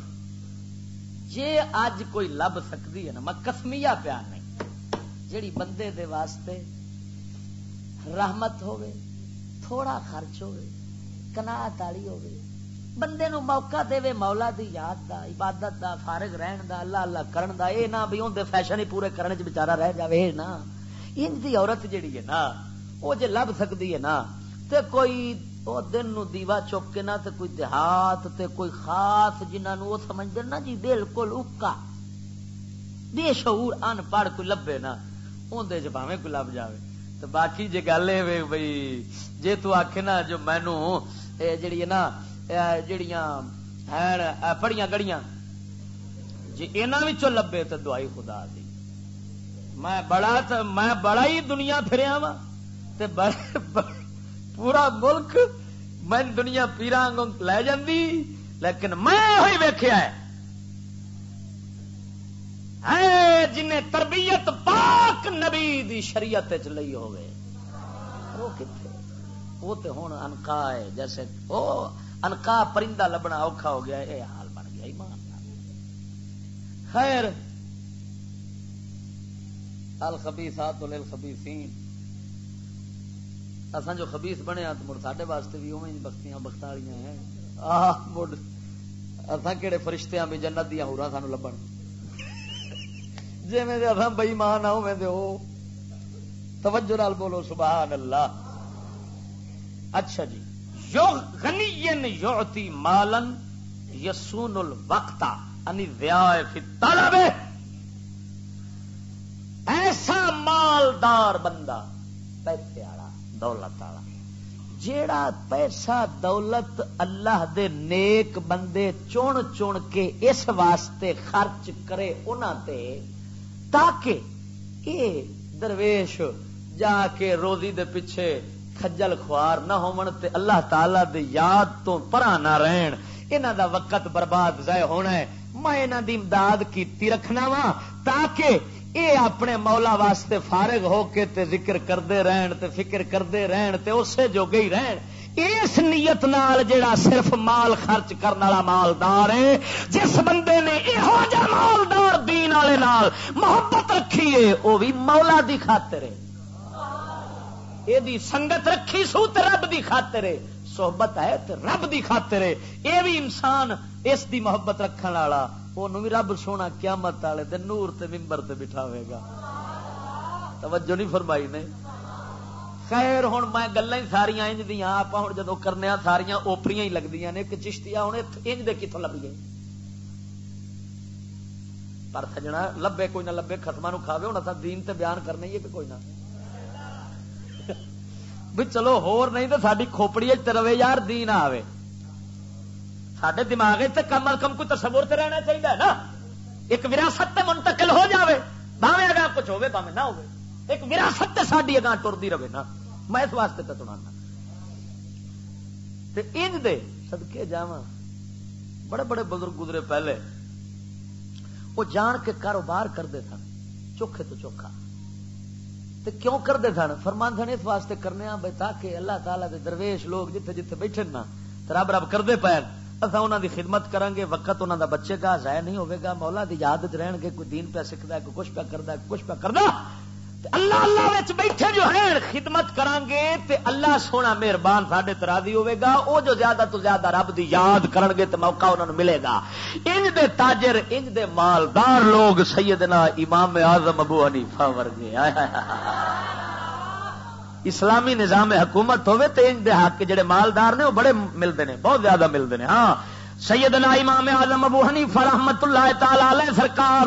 جے اج کوئی لب سکتی ہے نا، میں کسمیا پیار نہیں، جیڑی بندے دے واسطے رحمت ہوے تھوڑا خرچ ہوے کنا تالی ہوے بندے نو موقع دے مولا دی یاد دا، عبادت دا، فارغ رہن دا، اللہ اللہ کرن دا، اے نہ بھی اون فیشن ہی پورے کرنے چ بیچارہ رہ جاوے نا انج دی عورت جیڑی ہے نا، او جے لب سکدی ہے نا، تے کوئی او دن نو دیوا چپ کے نہ تے کوئی دیہات تے کوئی خاص جنہاں نو او سمجھدے نا جی بالکل اکا۔ بے شعور ان پڑھ کوئی لبے نا اون دے جباویں کوئی لب جاوے۔ تے باقی جے گل اے بھئی، جے تو آکھے نا جو مینوں اے جڑی ہے نا جڑیاں ہیں پڑیاں گڑیاں۔ جی انہوں لبے تو دعائی خدا دی۔ میں بڑا میں بڑا ہی دنیا پھریا وا تے بڑا پورا ملک میں دنیا پیرا لے جی لیکن میں وہی ویخیا ہے۔ جن تربیت پاک نبی دی شریعت چ لئی ہوئے وہ کتنے وہ تو ہوں انکا ہے، جیسے وہ انکا پرندہ لبنا اوکھا ہو گیا یہ حال بن گیا، ایمان خیر، الخبیثات للخبیثین۔ اساں جو خبیث بنے ہاں تو مڑ ساڈے واسطے بھی اوویں بختیاں بخت والیاں ہیں۔ آہ مڑ۔ اساں کیڑے فرشتیاں بھی جنت دیاں ہوراں سانو لبن جویں دے اساں بے ایمان آ اوویں دے او۔ توجہ نال بولو، سبحان اللہ۔ اچھا جی۔ یو غنی یعطی مالن یسون الوقت انی ضیاء فی طلب۔ ایسا مالدار بندہ پیسے والا دولت والا۔ جیڑا پیسہ دولت اللہ دے نیک بندے چون چون کے اس واسطے خرچ کرے انہاں تے، تاکہ اے درویش جا کے روزی دے پیچھے خجل خوار نہ تے اللہ تعالی دے یاد تو پرا نہ رہن۔ انہاں دا وقت برباد ضائع ہونا ہے۔ میں انہاں دی امداد کیتی رکھنا وا تاکہ اے اپنے مولا واسطے فارغ ہو کے تے ذکر کرتے رہن تے فکر کرتے رہن تے اسے جو گئی رہن۔ اس نیت نال جڑا صرف مال خرچ کرنے والا مالدار ہے، جس بندے نے یہو جا مالدار دین والے نال محبت رکھی ہے وہ بھی مولا دی خاطر ہے۔ یہ سنگت رکھی سو تے رب دی خاطر ہے۔ صحبت ہے تے رب دی خاطر ہے۔ یہ بھی انسان اس دی محبت رکھنے والا انہوں بھی رب سونا قیامت والے دن نور تے ممبر تے بٹھاوے گا۔ توجہ نہیں فرمائی نے۔ خیر ہوں میں گلا ساریا انج دیا آپ ہوں جدو کرنے ساریا اوپریاں ہی لگتی نے کہ چشتیا ہوں انج دے کتوں لبیے پر سجنا، لبے کوئی نہ لبے ختما کھاوے ہونا تھا دین تے بیان کرنا ہی ہے کہ کوئی نہ۔ بھی چلو، ہور نہیں تو ساری کھوپڑی روے یار، دین آوے۔ سڈے دماغ کم از کم کوئی تصور سے رہنا چاہیے نا؟ ایک وراثت تے منتقل ہو جاوے باوے اگا کچھ ہوے باوے نہ ہوے ایک وراثت تے ساری اگاں ٹرتی رہے نا۔ میں اس واسطے تو سنا انج دے سدکے جا بڑے بڑے بزرگ گزرے پہلے۔ وہ جان کے کاروبار کرتے سن چوکھے تو چوکھا۔ تے کیوں کرتے سن فرمان سن اس واسطے کرنے بھائی تاکہ اللہ تعالیٰ دے درویش لوگ جتھے جتھے بیٹھے نا رب رب کرتے پے اصا انہوں دی خدمت کریں گے وقت انہوں دا بچے گا، ضائع نہیں ہوگا مولا دی یاد رہن گے، کوئی دین پہ سیکھتا ہے، کوئی کچھ پہ کرتا ہے کچھ پہ کرتا اللہ اللہ بیٹھے جو ہیں، خدمت کران گے تے اللہ سونا مہربان ساڈے تراضی ہوے گا۔ او جو زیادہ تو زیادہ رب دی یاد کرن گے تے موقع انہوں نے ملے گا۔ انج دے تاجر، انج دے مالدار لوگ سیدنا امام اعظم ابو حنیفہ ورگے۔ اسلامی نظام حکومت ہوے تو ان دیہات کے جڑے مالدار نے، وہ بڑے ملتے ہیں بہت زیادہ ملتے ہیں ہاں۔ سیدنا امام اعظم ابو حنیفہ رحمت اللہ تعالی علیہ سرکار،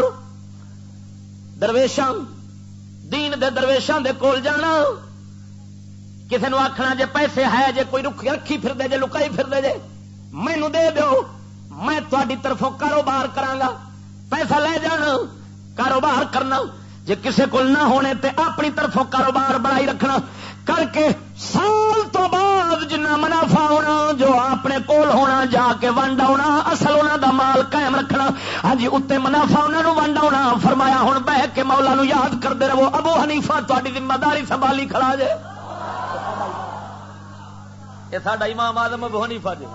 درویشاں، دین دے درویشاں دے کول جانا۔ کسی نے آخنا جے پیسے ہے، جے کوئی رکھی رکھی پھر دے جے، لکائی پھر دے جے مینو دے دو میں تاری طرفوں کاروبار کرا پیسہ لے جانا، کاروبار کرنا۔ جی کسی کو نہ ہونے تے اپنی طرفوں کاروبار بڑائی رکھنا، کر کے سال تو بعد جنا منافع ہونا، جو اپنے کول ہونا، جا کے ونڈ آنا اصل انہوں دا مال قائم رکھنا۔ ہاں جی اتنے منافع انہوں ونڈ آنا فرمایا ہوں بہ کے مولا نو یاد کرتے رہو، ابو حنیفہ تاری ذمہ داری سنبھالی کھڑا جے۔ یہ ساڈا امام آدم ابو حنیفہ جی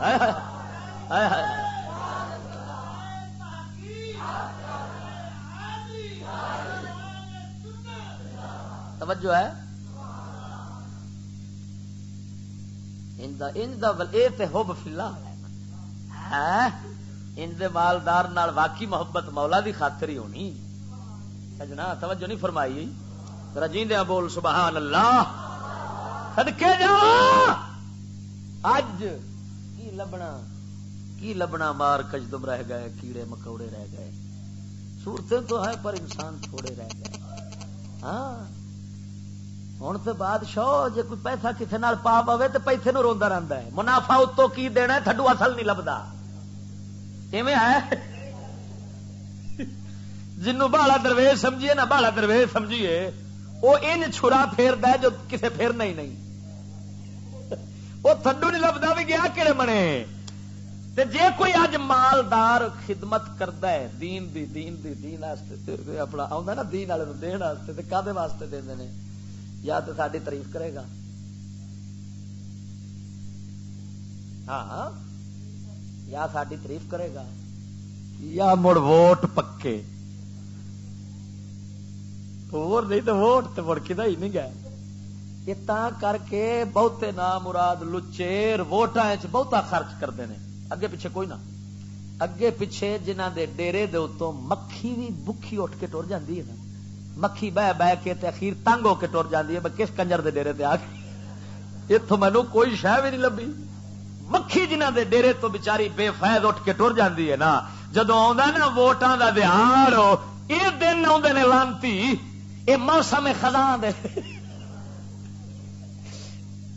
توجہ ہے۔ ہوب فلا ہے۔ ہاں؟ مالدار واقعی محبت مولا دی خاطر ہی ہونی۔ سجنا توجہ نہیں فرمائی۔ رجیندیا بول، سبحان اللہ۔ سدکے جا اج کی لبنا کی لبنا مار کجدم رہ گئے، کیڑے مکوڑے رہ گئے۔ صورتیں تو ہے پر انسان تھوڑے رہ گئے۔ ہاں؟ ہوں تو بادشاہ جی کوئی پیسہ کسی نال پا پوے تو پیسے نو روا رہتا ہے منافع اتو کی دینا تھڈو اصل نہیں لبدا ہے جنو بالا درویش سمجھیے نہ بالا درویش سمجھیے وہ ان چھڑا پھیرد جو کسے پھیرنا ہی نہیں وہ تھڈو نہیں لبدا بھی گیا کہڑے منے تے جے کوئی اج مالدار خدمت کرتا ہے دین دی دین دی دین اپنا آ نا دین والے دین واسطے کدے واسطے دے یا تو ساری تعریف کرے گا۔ ہاں۔ یا ساری تعریف کرے گا۔ یا مڑ ووٹ پکے۔ اور نہیں تو ووٹ تو مڑ کدا ہی نہیں گیا۔ یہ کر کے بہتے نام مراد لچیر ووٹاں بہتا خرچ کرتے ہیں اگے پیچھے کوئی نہ۔ اگے پیچھے جنہ دے ڈیرے دے اتوں مکھی بھی بکھی اٹھ کے ٹر جاتی ہے نا۔ مکھی بہ بہ کے تے اخیر تنگ ہو کے ٹر جاتی ہے کس کنجر دے ڈیرے تے آ کے؟ اتوں مینو کوئی شہ بھی نہیں لبھی۔ مکھی جنہ دے ڈیرے تو بچاری بے فائد اٹھ کے ٹر جاتی ہے نا۔ جدو نا ووٹاں کا دہاڑ یہ دن آدھے نے لانتی یہ موسم خزاں دے۔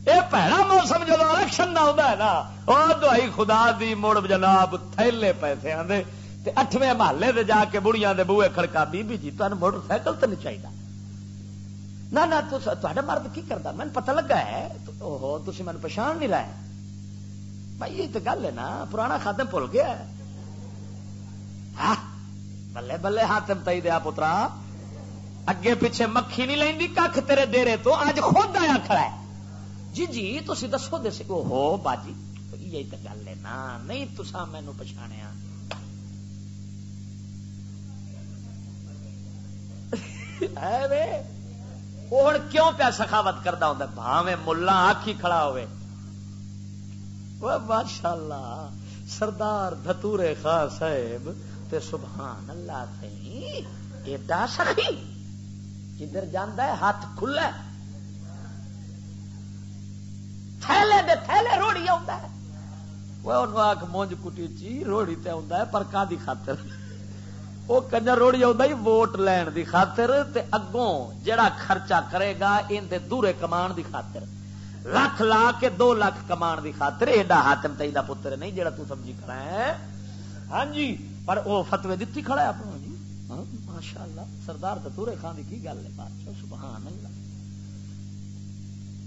یہ پیڑا موسم جب الیکشن کا آتا ہے نا وہ دوائی خدا دی مڑ جناب تھیلے پیسے آدھے اٹھویں محلے دے جا کے بڑیاں دے بوئے کھڑکا بی بی جی تمہیں موٹر سائیکل تو نہیں چاہیے نہ نہ تا مرد کی کرتا مجھے پتہ لگا ہے۔ تھی مجھے پچھان نہیں رہے بھائی یہ تو گل ہے نا پرانا خاتم بھول گیا ہاں، بلے بلے ہاتم تئی دیا پترا۔ اگے پیچھے مکھی نہیں لینی کھ تیرے ڈیرے تو اج خود آیا کھڑا ہے۔ جی جی تھی دسو دس ہو باجی یہی تو گل ہے نا۔ نہیں تسا مینو پچھاڑیا ہوں کیوں پیا سخاوت کرتا ہوں بھاوے ملا آخی کھڑا ہوئے ماشاء اللہ سردار دھتورے خاں صاحب تے سبحان اللہ سی ایڈا سخی جدھر جانا ہے، ہاتھ کھلا تھیلے دے تھیلے روڑی آ وہ آخ مونج کٹی چی، روڑی تے ہے، پر کا دی خاطر؟ وہ کنجر روڑی ووٹ لین دی خاطر تے اگوں جڑا خرچہ کرے گا ان دے دورے کمان دی خاطر۔ لکھ لا کے دو لکھ کمان دی خاطر ایڈا ہاتم تئی دا پتر نہیں جڑا تو سمجھی کھڑا ہے۔ ہاں جی پر وہ فتوی دتی کھڑا ہے اپنا جی۔ ہاں ماشاء اللہ سردار تورے خان دی کی گل ہے؟ بادشاہ، سبحان اللہ۔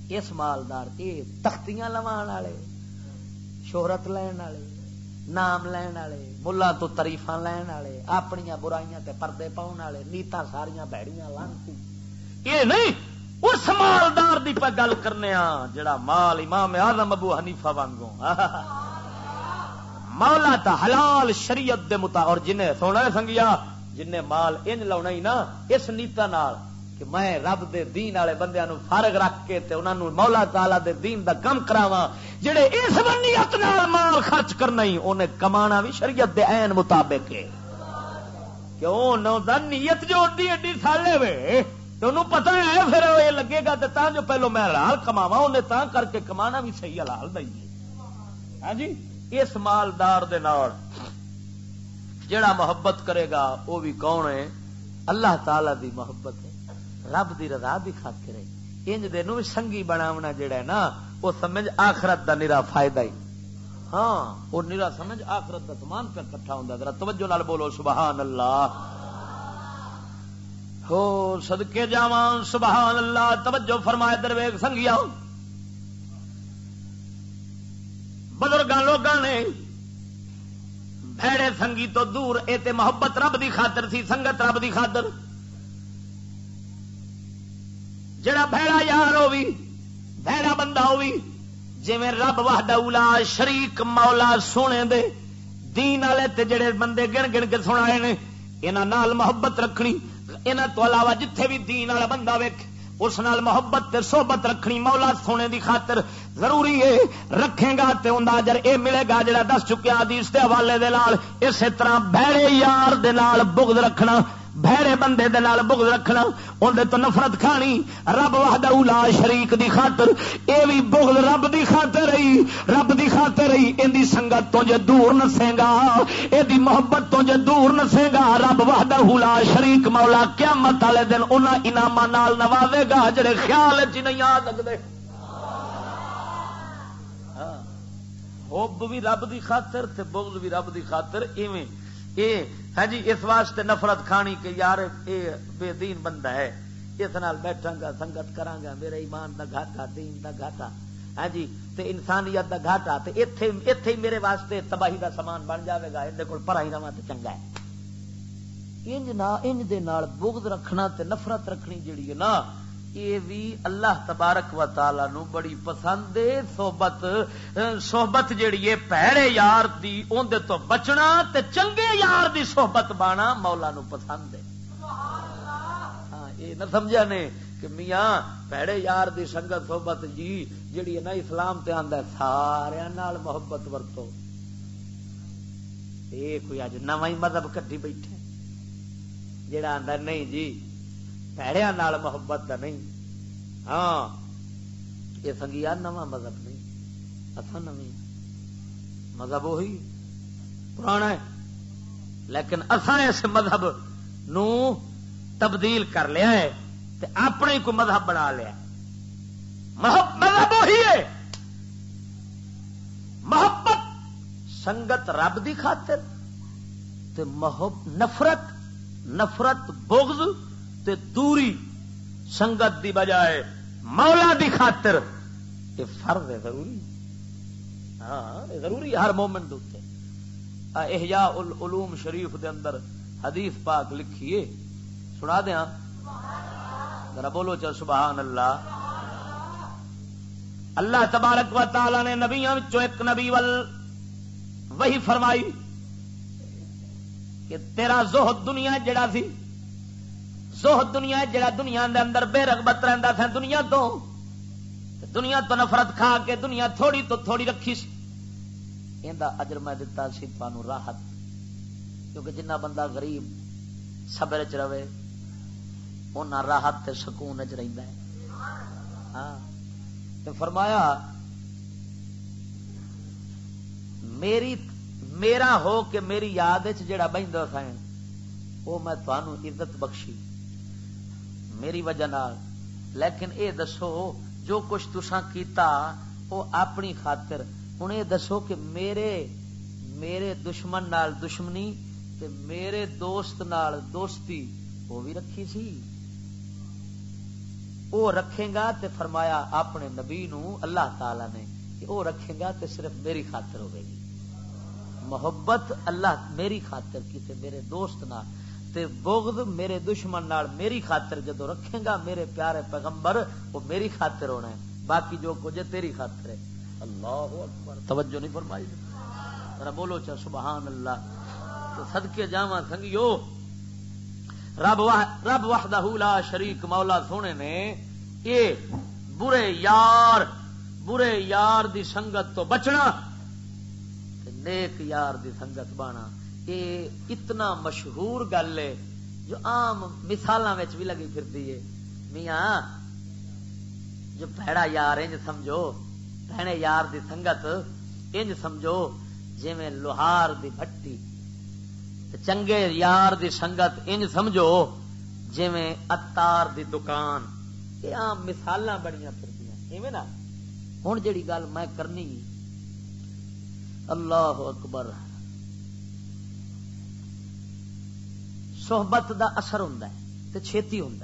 اس مالدار یہ تختیاں لوان والے، شہرت لین والے۔ نام لین والے ملا تو تریفا لین والے اپنی برائیاں تے پردے پاؤن والے نیتا ساریاں بہڑیاں لانتی۔ یہ نہیں، اس مالدار دی پہ گل کرنے جڑا مال امام آدم ابو حنیفہ وانگو [LAUGHS] مولا تا حلال شریعت دے متا اور جنہیں سونا سنگیا جن مال انج لاؤنا ہی نا، اس نیتا نال۔ کہ میں رب دے دین والے بندیاں نو فارغ رکھ کے تے انہاں نو مولا تعالی دے دین دا کم کراواں، جڑے اس نیت نال مال خرچ کرنا ہی اونے کمانا بھی شریعت دے عین مطابق ہے۔ کیوں؟ نو دا نیت جو اڈی اڈی سالے وے، تے انہوں پتہ ہے، پھر یہ لگے گا تے تاں جو پہلو میں حلال کماواں اونے تاں کر کے کمانا بھی صحیح حلال دئی ہاں جی؟ اس مالدار دے نال جڑا محبت کرے گا، وہ بھی کون ہے؟ اللہ تعالی دی محبت ہے۔ رب دی رضا بھی خاطر ہے۔ انج دے نو سنگی بناونا جڑا ہے نا وہ سمجھ آخرت دا نرا فائدہ ہی ہاں وہ نرا سمجھ آخرت دا سامان پہ کٹھا ہوندا ذرا توجہ نال بولو سبحان اللہ ہو، صدقے جاواں سبحان اللہ توجہ فرمائے درویش سنگیا بزرگاں لوگاں نے بھڑے سنگی تو دور، اے تے محبت رب دی خاطر سی، سنگت رب دی خاطر۔ جڑا بھڑا یار ہوگی بھڑا بندہ ہوگی جی رب اولا شریک مولا سونے دے، دین والے تے جڑے بندے گن گن کے سنا نے یہاں محبت رکھنی یہاں تو علاوہ جتھے بھی دین والا بندہ ویک اس نال محبت تے صحبت رکھنی مولا سونے دی خاطر ضروری ہے، رکھے گا تے اندا اجر اے ملے گا جڑا دس چکیا حدیث دے حوالے دے نال، اسی طرح بھڑے یار دے نال بغض رکھنا بہرے بندے دے نال بغض رکھنا اندر تو نفرت کھانی۔ رب وحدہ لا شریک دی خاطر، اے بھی بغض رب دی خاطر رہی رب دی خاطر رہی ان دی سنگت تو جے دور نسے گا، اے دی محبت تو جے دور نسے گا۔ رب وحدہ لا شریک مولا قیامت والے دن انہاں انعاماں نال نوازے گا، جڑے خیال وچ نہیں آ سکدے۔ ہاں۔ حب بھی رب دی خاطر تے بغض بھی رب دی خاطر، ایویں اے ہاں جی اس واسطے نفرت کھانی کہ یار اے بے دین بندہ ہے، اس نال بیٹھا گا سنگت کرا گا میرے ایمان دا گھاٹا، دین دا گھاٹا۔ ہاں جی تے انسانیت دا گھاٹا، تے ایتھے ایتھے ہی میرے واسطے تباہی دا سامان بن جاوے گا اندے کول پڑھائی رہواں تے چنگا ہے۔ انج نہ انج دے نال بغض رکھنا تے نفرت رکھنی جڑی ہے نا یہ بھی اللہ تبارک و تعالی نو بڑی پسند ہے۔ صحبت صحبت جیڑی ہے، پیڑے یار دی اندر تو بچنا تے چنگے یار دی صحبت بانا مولا نو پسند ہے۔ ہاں یہ نہ سمجھا نے کہ میاں، پیڑے یار دی سنگت، صحبت جی جیڑی ہے نا، اسلام تے آندا ہے سارے نال محبت ورتو۔ یہ کوئی اج نواں مذہب کٹی بیٹھے۔ جیڑا آندا نہیں جی پیڑیا محبت کا نہیں ہاں یہ سنگیا نواں مذہب نہیں اتنا نو مذہب وہی پرانا ہے لیکن اصا اس مذہب نو تبدیل کر لیا ہے تے اپنے کو مذہب بنا لیا مذہب وہی ہے محبت سنگت رب دی خاطر تے محب نفرت نفرت بغض تے دوری سنگت دی بجائے مولا دی خاطر یہ فرض ہے ضروری۔ ہاں ضروری ہر مومنٹ دے احیاء العلوم شریف دے اندر حدیث پاک لکھیے سنا دیا ہاں۔ ذرا بولو چل سبحان اللہ اللہ تبارک و تعالی نے نبیاں ایک نبی ول وہی فرمائی کہ تیرا زہد دنیا جڑا سی زہد دنیا جڑا دنیا دے اندر بے رغبت رہندا تھا دنیا تو۔ دنیا تو نفرت کھا کے دنیا تھوڑی تو تھوڑی رکھی سی۔ ایندا اجر میں دتا سی تانوں راحت۔ کیونکہ جنہ بندہ غریب صبر چ رہے اونا راحت تے سکون چ رہندا ہے۔ ہاں۔ تے فرمایا، میری، میرا ہو کہ میری یاد جڑا بہتا تھا وہ میں تھانوں عزت بخشی۔ میری وجہ نال۔ لیکن اے دسو، جو کچھ تسا کیتا وہ اپنی خاطر۔ ہوں یہ دسو کہ میرے میرے دشمن نال دشمنی تے میرے دوست نال دوستی وہ بھی رکھی سی۔ وہ رکھے گا تے فرمایا اپنے نبی نو اللہ تعالی نے کہ وہ رکھے گا تے صرف میری خاطر ہوے گی۔ محبت اللہ میری خاطر کی تے میرے دوست نال۔ تے بغض میرے دشمن نال میری خاطر جدو رکھے گا، میرے پیارے پیغمبر، وہ میری خاطر ہونا ہے۔ باقی جو کچھ تیری خاطر ہے۔ اللہ اکبر۔ توجہ نہیں فرمائی۔ ذرا بولو چا، سبحان اللہ۔ تو صدقے جاواں سنگیو۔ رب رب وحدہ لا شریک، مولا سونے نے اے برے یار برے یار دی سنگت تو بچنا نیک یار دی سنگت بانا۔ یہ اتنا مشہور گل ہے، جو عام مثال بھی لگی پھرتی ہے۔ میاں، جو پیڑا یار انج سمجھو بہنے یار دی سنگت، انج سمجھو جی میں لوہار دی بھٹی چنگے یار دی سنگت، انج سمجھو جی میں اتار دی دکان۔ یہ آم مثال بڑی پھر نا؟ ہوں جیڑی گل میں کرنی، اللہ اکبر۔ صحبت دا اثر ہوں تو چھتی ہوں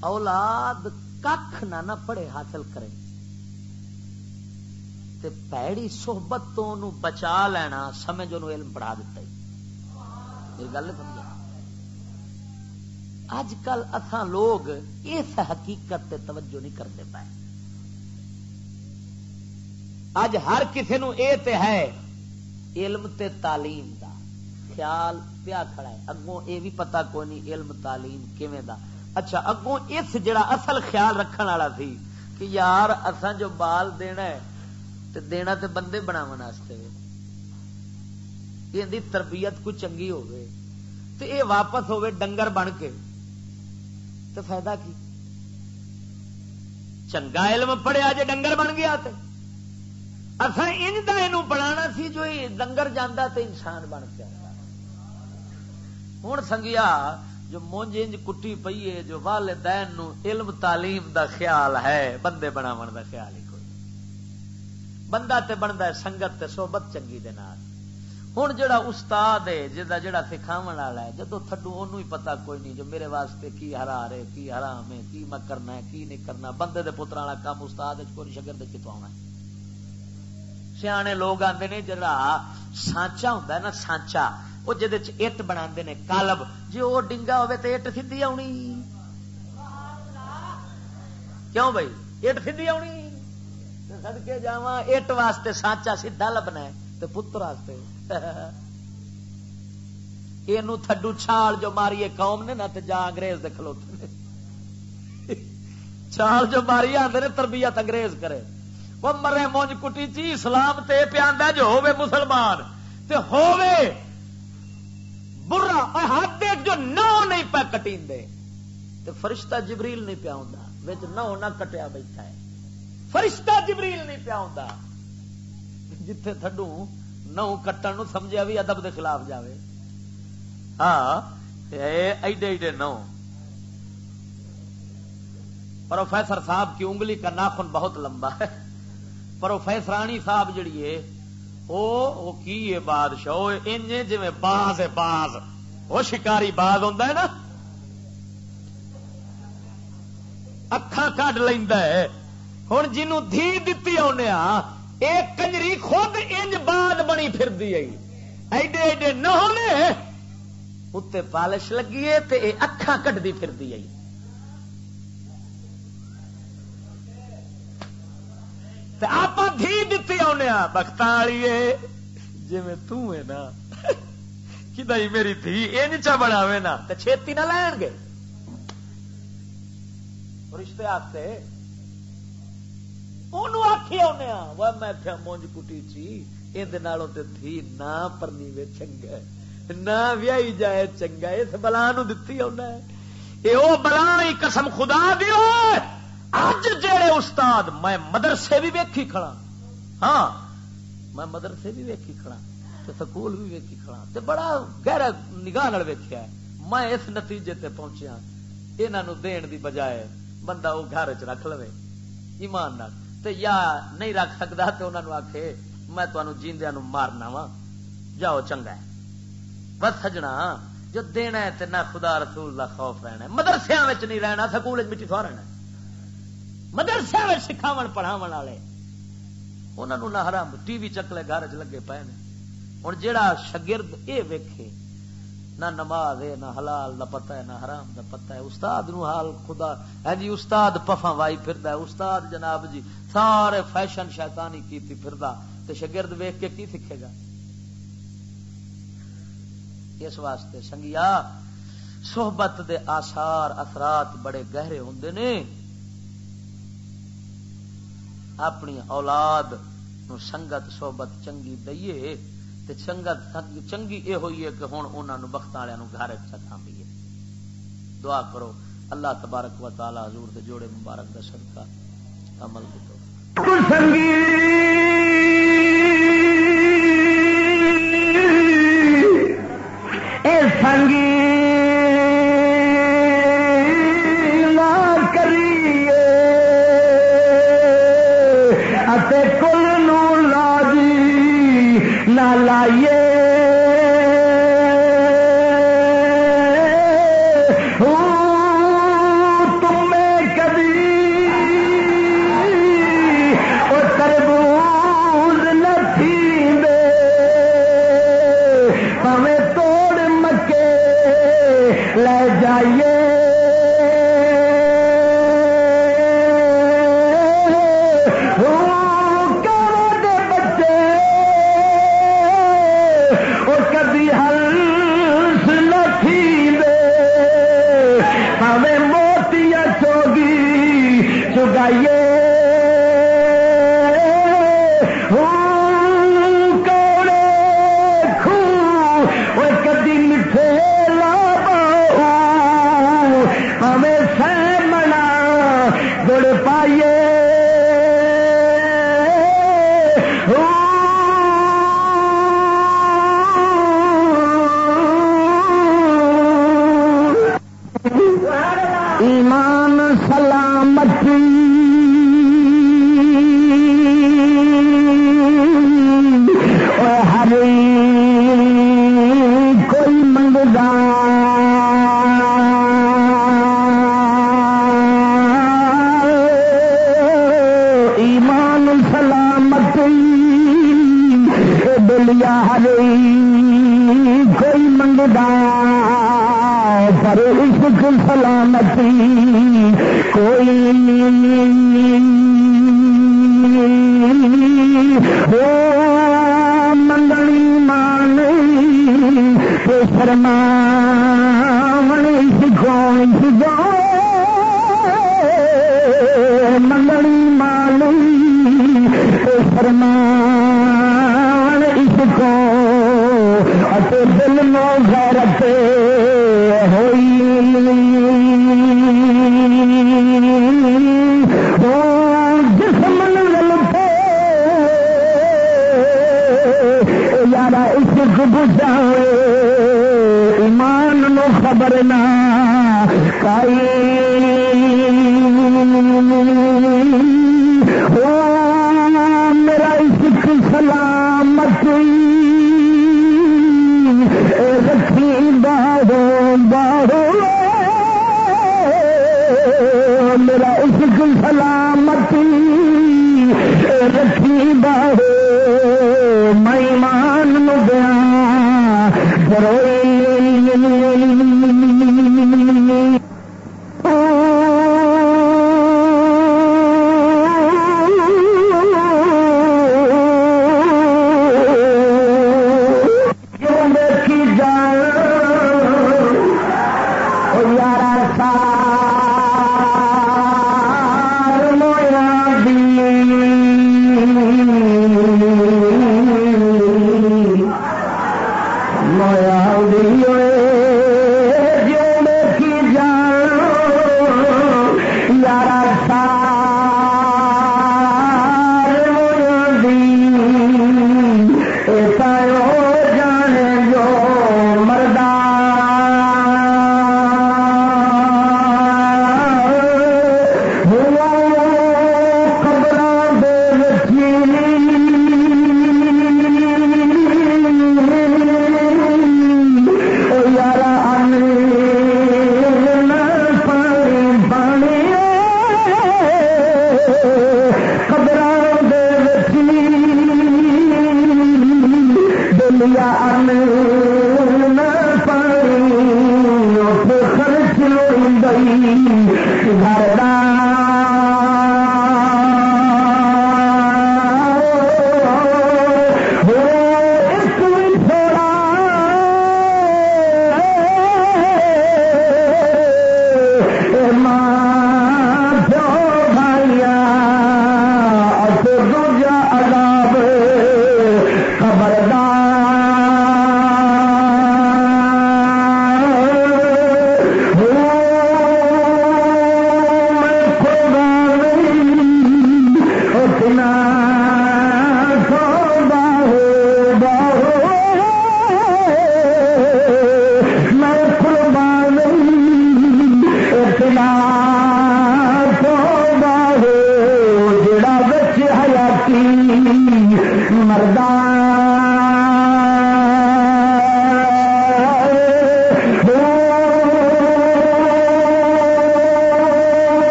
اولاد کھ نہ نہ پڑھے حاصل کرے تے پیڑی صحبت تو انہوں بچا لینا، سمجھ انہوں علم پڑھا دیتا ہی یہ گل سمجھا؟ اج کل اتھا لوگ اس حقیقت تے توجہ نہیں کرتے پائے اج ہر کسی نو اے تے ہے علم تے تعلیم دا۔ خیال پیا کھڑا ہے۔ اگوں اے بھی پتا کوئی نہیں علم تعلیم کیویں دا۔ اچھا اگوں اس جڑا اصل خیال رکھن والا سی کہ یار اساں جو بال دینا ہے تے دینا تے بندے بناون واسطے یہ تربیت کوئی چنگی ہوے تے اے واپس ہوے ڈنگر بن کے تے فائدہ کی؟ چنگا علم پڑھیا جے ڈنگر بن گیا تے۔ اصا انج کا بنا سی جو ڈنگر جانا تو انسان بن کے ہوں سنگیا، جو مونج انج کٹی پی ہے، جو والدین نو علم تعلیم دا خیال ہے، بندے بناو دا خیال ہی کوئی۔ بندہ تے بنتا ہے، سنگت تے صحبت چنگی دے نال۔ ہوں جڑا استاد ہے جا جڑا سکھاو والا ہے جدو تھڈو انہوں ہی پتا کوئی نہیں، جو میرے واسطے کی ہرا رہے کی حرام ہے، کی میں کرنا ہے، کی نہیں کرنا۔ بندے دے پترا والا کام استاد کوئی شکر کتوں آنا ہے؟ سیانے لوگ آتے نے جڑا سانچا ہوں نا، سانچا۔ وہ جہد بنا کالب۔ جی وہ ڈنگا ہوے تو اٹ سی آنی کیوں بھائی اٹ سی آنی سدکے جا اٹ واسطے سانچا سیدا لبنا ہے تو پتر واسطے۔ یہ تھڈو چھال جو ماری قوم نے نہ جا انگریز دے کھلوتے چھال جو ماری آتے نے، تربیت انگریز کرے۔ وہ مرے مونج کٹی چی، اسلام تے پیا جو ہوے مسلمان۔ تے ہوے ہاتھ دیکھ جو نو نہیں پہ کٹی تو فرشتہ جبریل نہیں پیا ہوں نو نہ کٹیا بیٹھا ہے۔ فرشتہ جبریل نہیں پیا ہوں جتھے تھڈو نو کٹن سمجھا بھی ادب دے خلاف جاوے۔ ہاں ایڈے ایڈے نو پروفیسر صاحب کی انگلی کا ناخن بہت لمبا ہے۔ پروفیسرانی صاحب جڑی ہے وہ کی ہے بادشاہ؟ جی باز ہے، باز۔ وہ شکاری باز ہوتا ہے نا؟ اکھا کٹ لینا ہے۔ ہوں جنوں دھی دتی آنے ایک کنجری خود انج باد بنی پھر ایڈے ایڈے نہ ہونے اتنے پالش لگی ہے تے اکھا کٹتی پھر آپ دھی دتی آنے بخت والی جی تے نا کہ میری دھی یہ نیچا بناوے نا تو چھتی نہ لین گے۔ رشتے آتے آخی آنے وہ میں مونج کٹی چی یہ تھی نہ پرنی وے چنگا نہ ویائی جائے چنگا اس بلا نو دتی آنا یہ وہ بلا قسم خدا دیو اج جڑے استاد میں مدرسے بھی ویکھی کھڑا ہاں میں مدرسے بھی ویکھی کھڑا سکول بھی ویکھی کھڑا تے بڑا گہرا نگاہ ویکیا میں اس نتیجے تے پہنچیا یہاں دین دی بجائے بندہ وہ گھر چ رکھ لو ایمان تے یا نہیں رکھ سکتا تو انہوں آخے میں تمہیں جیندیا مارنا وا، جاؤ چنگا ہے۔ بس سجنا، جو دینا ہے تے نہ خدا رسول دا خوف رہنا ہے۔ مدرسے نہیں رہنا، سکول مٹی سو رہنا ہے۔ مدرسے میں سکھاو پڑھاو والے۔ انہوں نہ حرام، ٹی وی چکلے گھر چ لگے پے نے۔ ہوں جہا شگرد یہ ویکھے، نہ نماز ہے نہ حلال دا پتہ ہے نہ حرام دا پتہ ہے استاد نو حال خدا۔ ہے جی استاد پفا وائی پھردا ہے استاد جناب جی سارے فیشن شیطانی کیتی پھردا۔ تے شاگرد ویکھ کے کی سیکھے گا؟ اس واسطے سنگیا، صحبت دے آثار، اثرات بڑے گہرے ہوندے نے۔ اپنی اولاد نو سنگت صحبت چنگی دئیے تے سنگت چنگی اے ہوئی ہے کہ ہوں انہوں بخت والوں گھر چکھامیے دعا کرو۔ اللہ تبارک و تعالی حضور دے جوڑے مبارک دا صدقہ عمل کو سنگی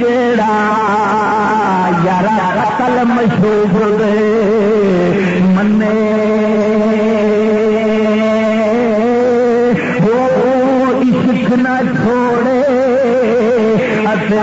جڑا یار کل مشہور دے منے وہ عشق نہ چھوڑے اصل